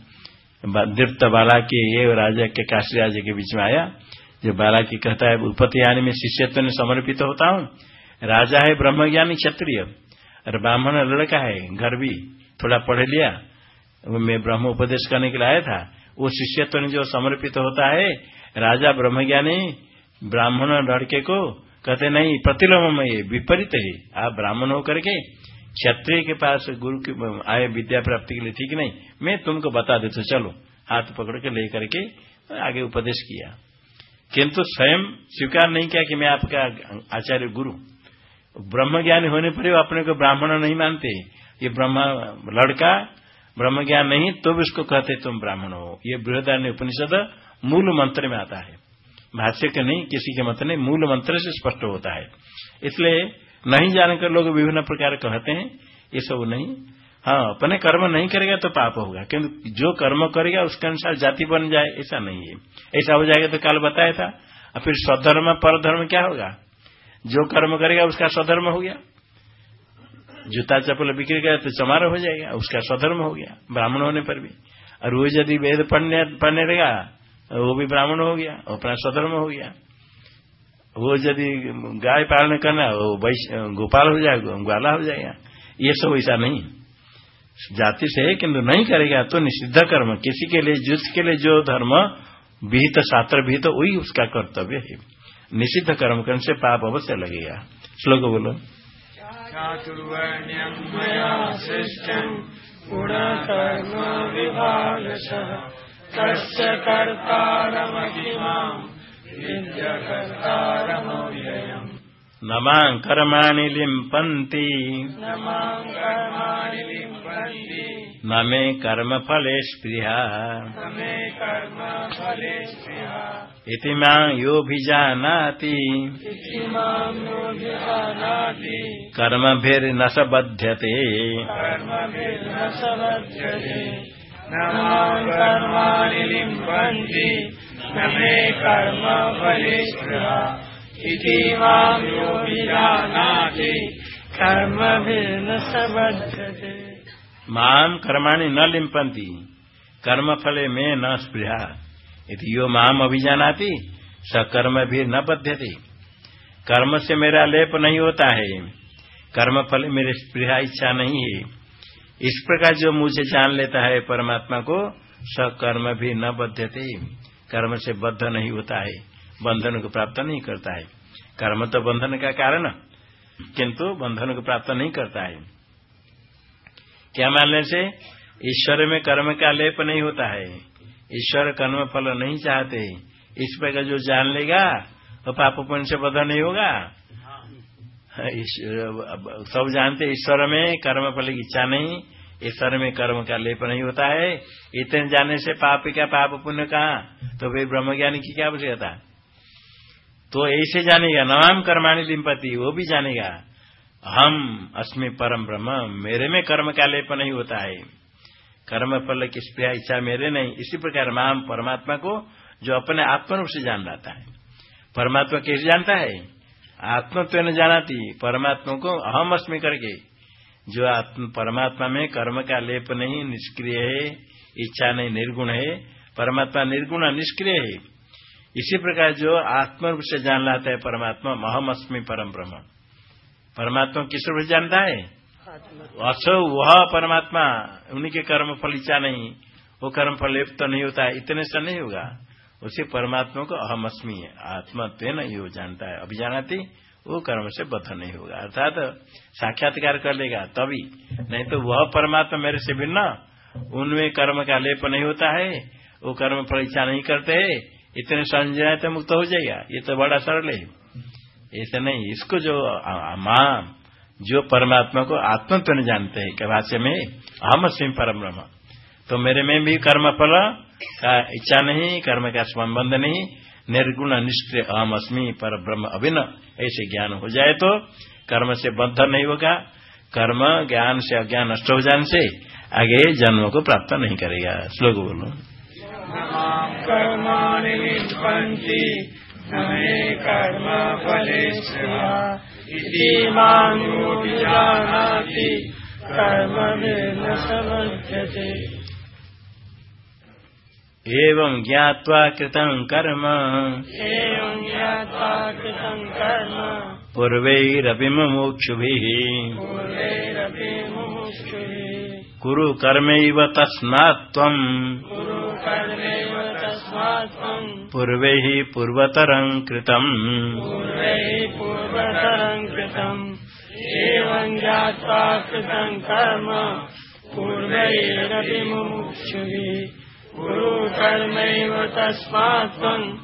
दीप्त बाला के ये राजा के काशी राजा के बीच में आया। जो बाला की कहता है उपति आने में शिष्यत्व में समर्पित होता हूँ। राजा है ब्रह्मज्ञानी क्षत्रिय। और ब्राह्मण लड़का है, घर भी थोड़ा पढ़ लिया। मैं ब्रह्म उपदेश करने के लिए आया था। वो शिष्यत्व जो समर्पित होता है, राजा ब्रह्मज्ञानी ब्राह्मण लड़के को कहते, नहीं, प्रतिलोम ये विपरीत। है आप ब्राह्मण होकर के क्षत्रिय के पास गुरु की आए विद्या प्राप्ति के लिए ठीक नहीं। मैं तुमको बता देता, चलो। हाथ पकड़ के लेकर के आगे उपदेश किया। किंतु स्वयं स्वीकार नहीं किया कि मैं आपका आचार्य गुरु। ब्रह्म ज्ञानी होने पर अपने को ब्राह्मण नहीं मानते। ये ब्रह्म, लड़का ब्रह्म ज्ञान नहीं तो भी उसको कहते, तुम ब्राह्मण हो। ये बृहदारण्य उपनिषद मूल मंत्र में आता है। भाष्य के नहीं, किसी के मत नहीं, मूल मंत्र से स्पष्ट होता है। इसलिए नहीं जानकर लोग विभिन्न प्रकार कहते हैं, ये सब नहीं। हाँ अपने कर्म नहीं करेगा तो पाप होगा क्योंकि जो कर्म करेगा उसके अनुसार जाति बन जाए, ऐसा नहीं है। ऐसा हो जाएगा तो काल बताया था और फिर स्वधर्म परधर्म क्या होगा? जो कर्म करेगा उसका स्वधर्म हो गया। जूता चप्पल बिक्री करे तो चमार हो जाएगा, उसका स्वधर्म हो गया, ब्राह्मण होने पर भी। और वो यदि वेद पढ़ने पढ़ने वो भी ब्राह्मण हो गया अपना स्वधर्म हो गया। वो यदि गाय पालन करना वो गोपाल हो जाएगा ग्वाला हो जाएगा ये सब ऐसा नहीं। जाति से है, किंतु नहीं करेगा तो निषिद्ध कर्म, किसी के लिए जिसके लिए जो धर्म विहित, शास्त्र विहित, वही उसका कर्तव्य है। निषिद्ध कर्म करने से पाप अवश्य लगेगा। श्लोक बोलो। चातुर्वर्ण्यम् गुणकर्म विभागशः तस्य कर्तारमहिमाम् विद्यकर्तारमव्ययम् न माम् कर्माणि लिम्पन्ति। न मे कर्मफले स्पृहा। कर्म इति माँ यो भिजानाति इति माँ यो विजानाति कर्मभिर्न स बध्यते। कर्म फलिष्ठा इति माँ माम कर्माणि न लिम्पन्ति कर्म फले में न स्पृहा। इति यो माम अभिजानाति, स कर्म भी न बध्यते। कर्म से मेरा लेप नहीं होता है कर्म फल मेरे स्पृहा इच्छा नहीं है। इस प्रकार जो मुझे जान लेता है परमात्मा को, सकर्म भी न बद्धते कर्म से बद्ध नहीं होता है, बंधन को प्राप्त नहीं करता है। कर्म तो बंधन का कारण, किंतु बंधन को प्राप्त नहीं करता है। क्या मानने से, ईश्वर में कर्म का लेप नहीं होता है। ईश्वर कर्म फल नहीं चाहते। इस प्रकार जो जान लेगा तो पाप पुण्य से बधा नहीं होगा। सब जानते ईश्वर में कर्म फल की इच्छा नहीं, ईश्वर में कर्म का लेप नहीं होता है। इतने जाने से पाप का पाप पुण्य कहा? तो फिर ब्रह्म ज्ञानी की क्या आवश्यकता? तो ऐसे जानेगा नवाम कर्माणी लिम्पति वो भी जानेगा, हम अस्मि परम ब्रह्म, मेरे में कर्म का लेप नहीं होता है। कर्म फल की स्प्रिया इच्छा मेरे नहीं, इसी प्रकार माम परमात्मा को जो अपने आत्म रूप से जान लाता है। परमात्मा कैसे जानता है? आत्मत्व न जानाती परमात्मा को अहम अस्मि करके। जो आत्म, परमात्मा में कर्म का लेप नहीं, निष्क्रिय है, इच्छा नहीं, निर्गुण है, परमात्मा निर्गुण, निष्क्रिय है। इसी प्रकार जो आत्म रूप से जान लाता है परमात्मा अहम अस्मि परम ब्रह्म। परमात्मा किस रूप से जानता है? असो वह परमात्मा, उन्हीं के कर्म फल इच्छा नहीं, वो कर्म फल लेप तो नहीं होता, इतने से नहीं होगा। उसी परमात्मा को अहम अस्मि है आत्मा तेन यो जानता है। अभी जानाती, वो कर्म से बद्ध नहीं होगा। अर्थात साक्षात्कार कर लेगा तभी। नहीं तो वह परमात्मा मेरे से भिन्न, उनमें कर्म का लेप नहीं होता है, वो कर्म फल इच्छा नहीं करते है, इतने संजय तो मुक्त हो जाएगा। ये तो बड़ा सरल है। ऐसा नहीं, इसको जो माम, जो परमात्मा को आत्मत्व जानते हैं भाष्य में अहम सिंह परम तो मेरे में भी कर्म फल का इच्छा नहीं, कर्म का संबंध नहीं, निर्गुण निष्क्रिय अहम अस्मी पर ब्रह्म अभिन्न, ऐसे ज्ञान हो जाए तो कर्म से बद्ध नहीं होगा। कर्म ज्ञान से अज्ञान नष्ट हो जाने से आगे जन्म को प्राप्त नहीं करेगा। श्लोक बोलो। कर्म फलेष्ठा इति माँ यो विजानाति कर्मभिर्न समध्यते एवं ज्ञात्वा कृतं कर्म। एवं ज्ञात्वा कृतं कर्म। पूर्वैरपि मुमुक्षुभिः। पूर्वैरपि मुमुक्षुभिः। कुरु कर्मैव तस्मात् त्वम् कुरु कर्मैव तस्मात् त्वं। पूर्वैः पूर्वतरम् कृतम्। पूर्वैः पूर्वतरं कृतम्। एवं ज्ञात्वा कृतं कर्म। पूर्वैरपि मुमुक्षुभिः। कुरु कर्मैव त्वं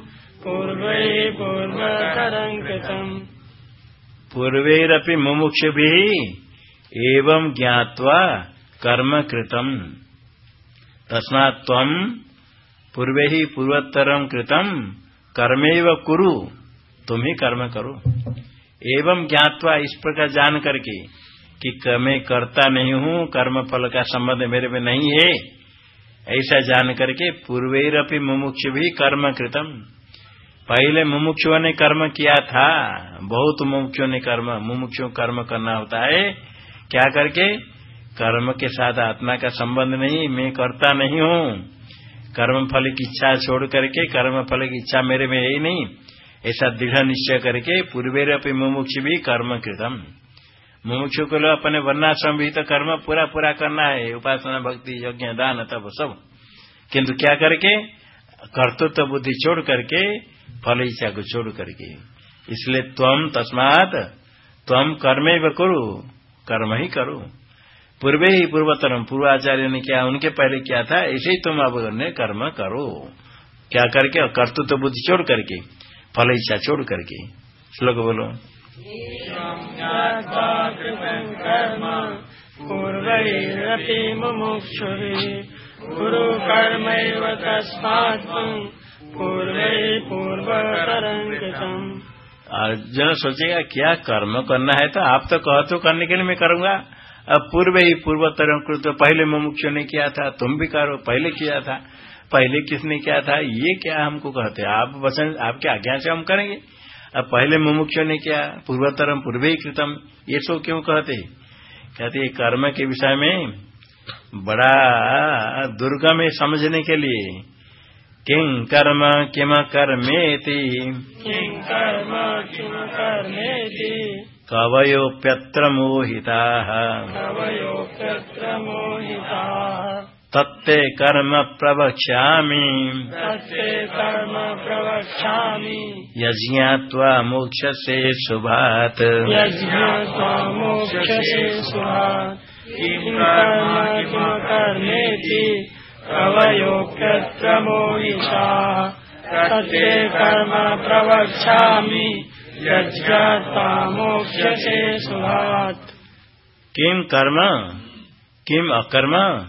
पूर्वैः मुमुक्षुभिः एवं ज्ञात्वा कर्म कृतम्। तस्मात् त्वम् पूर्वैः पूर्वोत्तरम् कृतम्। कर्मैव कुरु, तुम ही कर्म करो। एवं ज्ञात्वा इस प्रकार जान करके क- मैं करता नहीं हूँ कर्म फल का संबंध मेरे में नहीं है। ऐसा जान करके पूर्वैरपि मुमुक्ष भी कर्म कृतम पहले मुमुक्षुओं ने कर्म किया था, बहुत मुमुक्षुओं ने कर्म मुमुक्षु कर्म करना होता है। क्या करके? कर्म के साथ आत्मा का संबंध नहीं, मैं करता नहीं हूँ। कर्म फल की इच्छा छोड़ करके, कर्म फल की इच्छा मेरे में है नहीं। ऐसा दृढ़ निश्चय करके पूर्वेर अपनी मुमुक्ष भी कर्म कृतम मुमुक्षु को लो अपने वर्णाश्रम भी तो कर्म पूरा पूरा करना है। उपासना, भक्ति, यज्ञ, दान तब सब। किंतु क्या करके? कर्तृत्व तो बुद्धि छोड़ करके, फल इच्छा को छोड़ करके। इसलिए त्वम तस्मात त्वम कर्म ही करो, कर्म ही करो। पूर्वे ही पूर्वतरम पूर्वाचार्य ने क्या, उनके पहले क्या था? ऐसे ही तुम अब कर्म करो। क्या करके? कर्तृत्व तो बुद्धि छोड़ करके, फल इच्छा छोड़ करके। श्लोक बोलो। ज्ञात्वा कृतं कर्म कर्मैव पूर्वे पूर्वतरं सोचेगा, क्या कर्म करना है? तो आप तो कहो तो करने के लिए मैं करूँगा। अब पूर्व ही पूर्वोत्तर कृत पहले मुमुक्षु ने किया था, तुम भी करो, पहले किया था, पहले किसने किया था, ये क्या हमको कहते आप वचन, आपके आज्ञा से हम करेंगे। अब पहले मुमुक्षु ने किया? पूर्वोत्तरम पूर्व ही कृतम ये सो क्यों कहते? कहते कर्म के विषय में बड़ा दुर्गम है समझने के लिए। किं कर्म किम कर्मेति? किं कर्म किं कर्मेति? कवयोप्यत्र मोहिताः। कवयोऽप्यत्र मोहिताः। तत्ते कर्म प्रवक्ष्यामि। तत्ते कर्म प्रवक्ष्यामि। यज्ञात्वा मोक्षसे शुभात् यज्ञात्वा मोक्षसे किं कर्मेति कवयोऽप्यत्र मोहिताः तत्ते कर्म प्रवक्ष्यामि। यज्ञात्वा मोक्षसे सुहात् किम कर्म किम अकर्म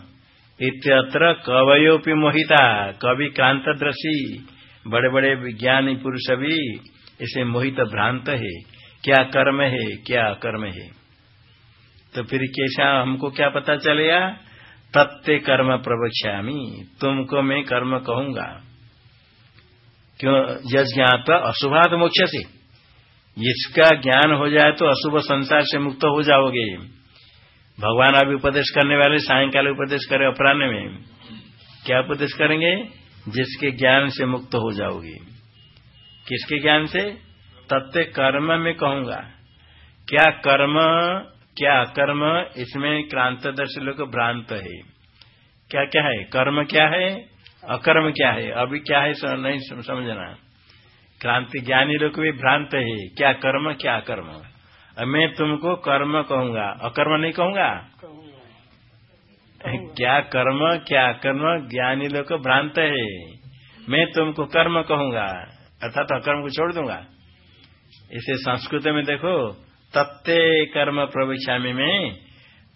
इत्यत्र कवयोपि मोहिता कवि क्रांतदृषि बड़े बड़े विज्ञानी पुरुष भी इसे मोहित भ्रांत है। क्या कर्म है, क्या अकर्म है? तो फिर कैसा हमको क्या पता चलेगा? तत्ते कर्म प्रवक्ष्यामी, तुमको मैं कर्म कहूँगा। क्यों? यज्ञात अशुभात मोक्ष से इसका ज्ञान हो जाए तो अशुभ संसार से मुक्त हो जाओगे। भगवान अभी उपदेश करने वाले सायंकाल उपदेश करें अपराह्न में। क्या उपदेश करेंगे? जिसके ज्ञान से मुक्त हो जाओगे। किसके ज्ञान से? तत्व कर्म में कहूँगा। क्या कर्म क्या कर्म इसमें क्रांतदर्शी लोग भ्रांत है। क्या क्या है? कर्म क्या है? अकर्म क्या है? अभी क्या है? सम, नहीं समझना। क्रांति ज्ञानी लोग भी भ्रांत है। क्या कर्म क्या अकर्म? मैं तुमको कर्म कहूँगा। अकर्म नहीं कहूँगा? क्या कर्म क्या कर्म? ज्ञानी लोग भ्रांत है। मैं तुमको कर्म कहूँगा। अर्थात अकर्म को छोड़ दूँगा। इसे संस्कृत में देखो तत्ते कर्म प्रवक्ष्यामी में।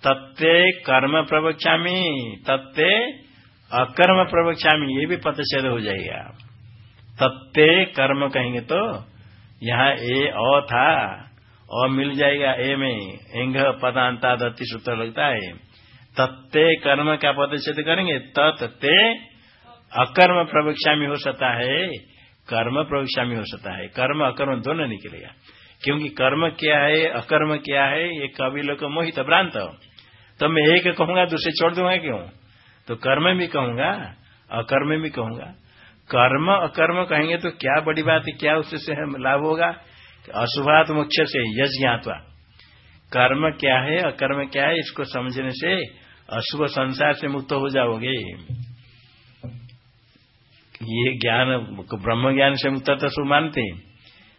तत्ते कर्म प्रवक्ष्यामी तत्ते अकर्म प्रवक्ष्यामी ये भी पतछेद हो जाएगा। तत्ते कर्म कहेंगे तो यहाँ ए अ था। अ मिल जाएगा ए में। एंग पदांता, दत्ती, सूत्र लगता है। तत्ते कर्म क्या पदच्छेद करेंगे? तत्ते अकर्म प्रवक्ष्यामी हो सकता है। कर्म प्रवक्ष्यामी हो सकता है। कर्म, अकर्म दोनों निकलेगा। क्योंकि कर्म क्या है, अकर्म क्या है, ये कवि लोग मोहित भ्रांत। तो मैं एक कहूँगा, दूसरे छोड़ दूँगा क्यों? तो कर्म भी कहूँगा, अकर्म भी कहूँगा। कर्म, अकर्म कहेंगे तो क्या बड़ी बात है, क्या उससे लाभ होगा? अशुभात मुख्य से यज्ञात्वा कर्म क्या है, अकर्म क्या है, इसको समझने से अशुभ संसार से मुक्त हो जाओगे। ये ज्ञान, ब्रह्म ज्ञान से मुक्त तो शुभ मानते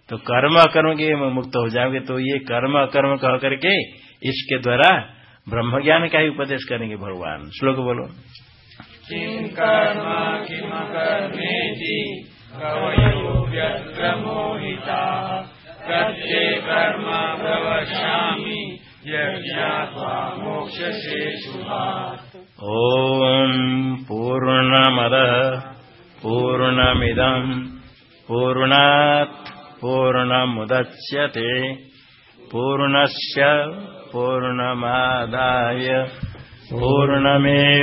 तो कर्म अकर्म के मुक्त हो जाओगे तो ये कर्म अकर्म कह करके इसके द्वारा ब्रह्म ज्ञान का ही उपदेश करेंगे भगवान। श्लोक बोलो। कर्म किं कर्मेति कवयोऽप्यत्र मोहिताः तत्ते कर्म प्रवक्ष्यामि यज्ञात्वा मोक्षसे शुभात्। ॐ पूर्णमदः पूर्णमिदम् पूर्णात् पूर्णमुदच्यते। पूर्णस्य पूर्णमादाय पूर्णमेवावशिष्यते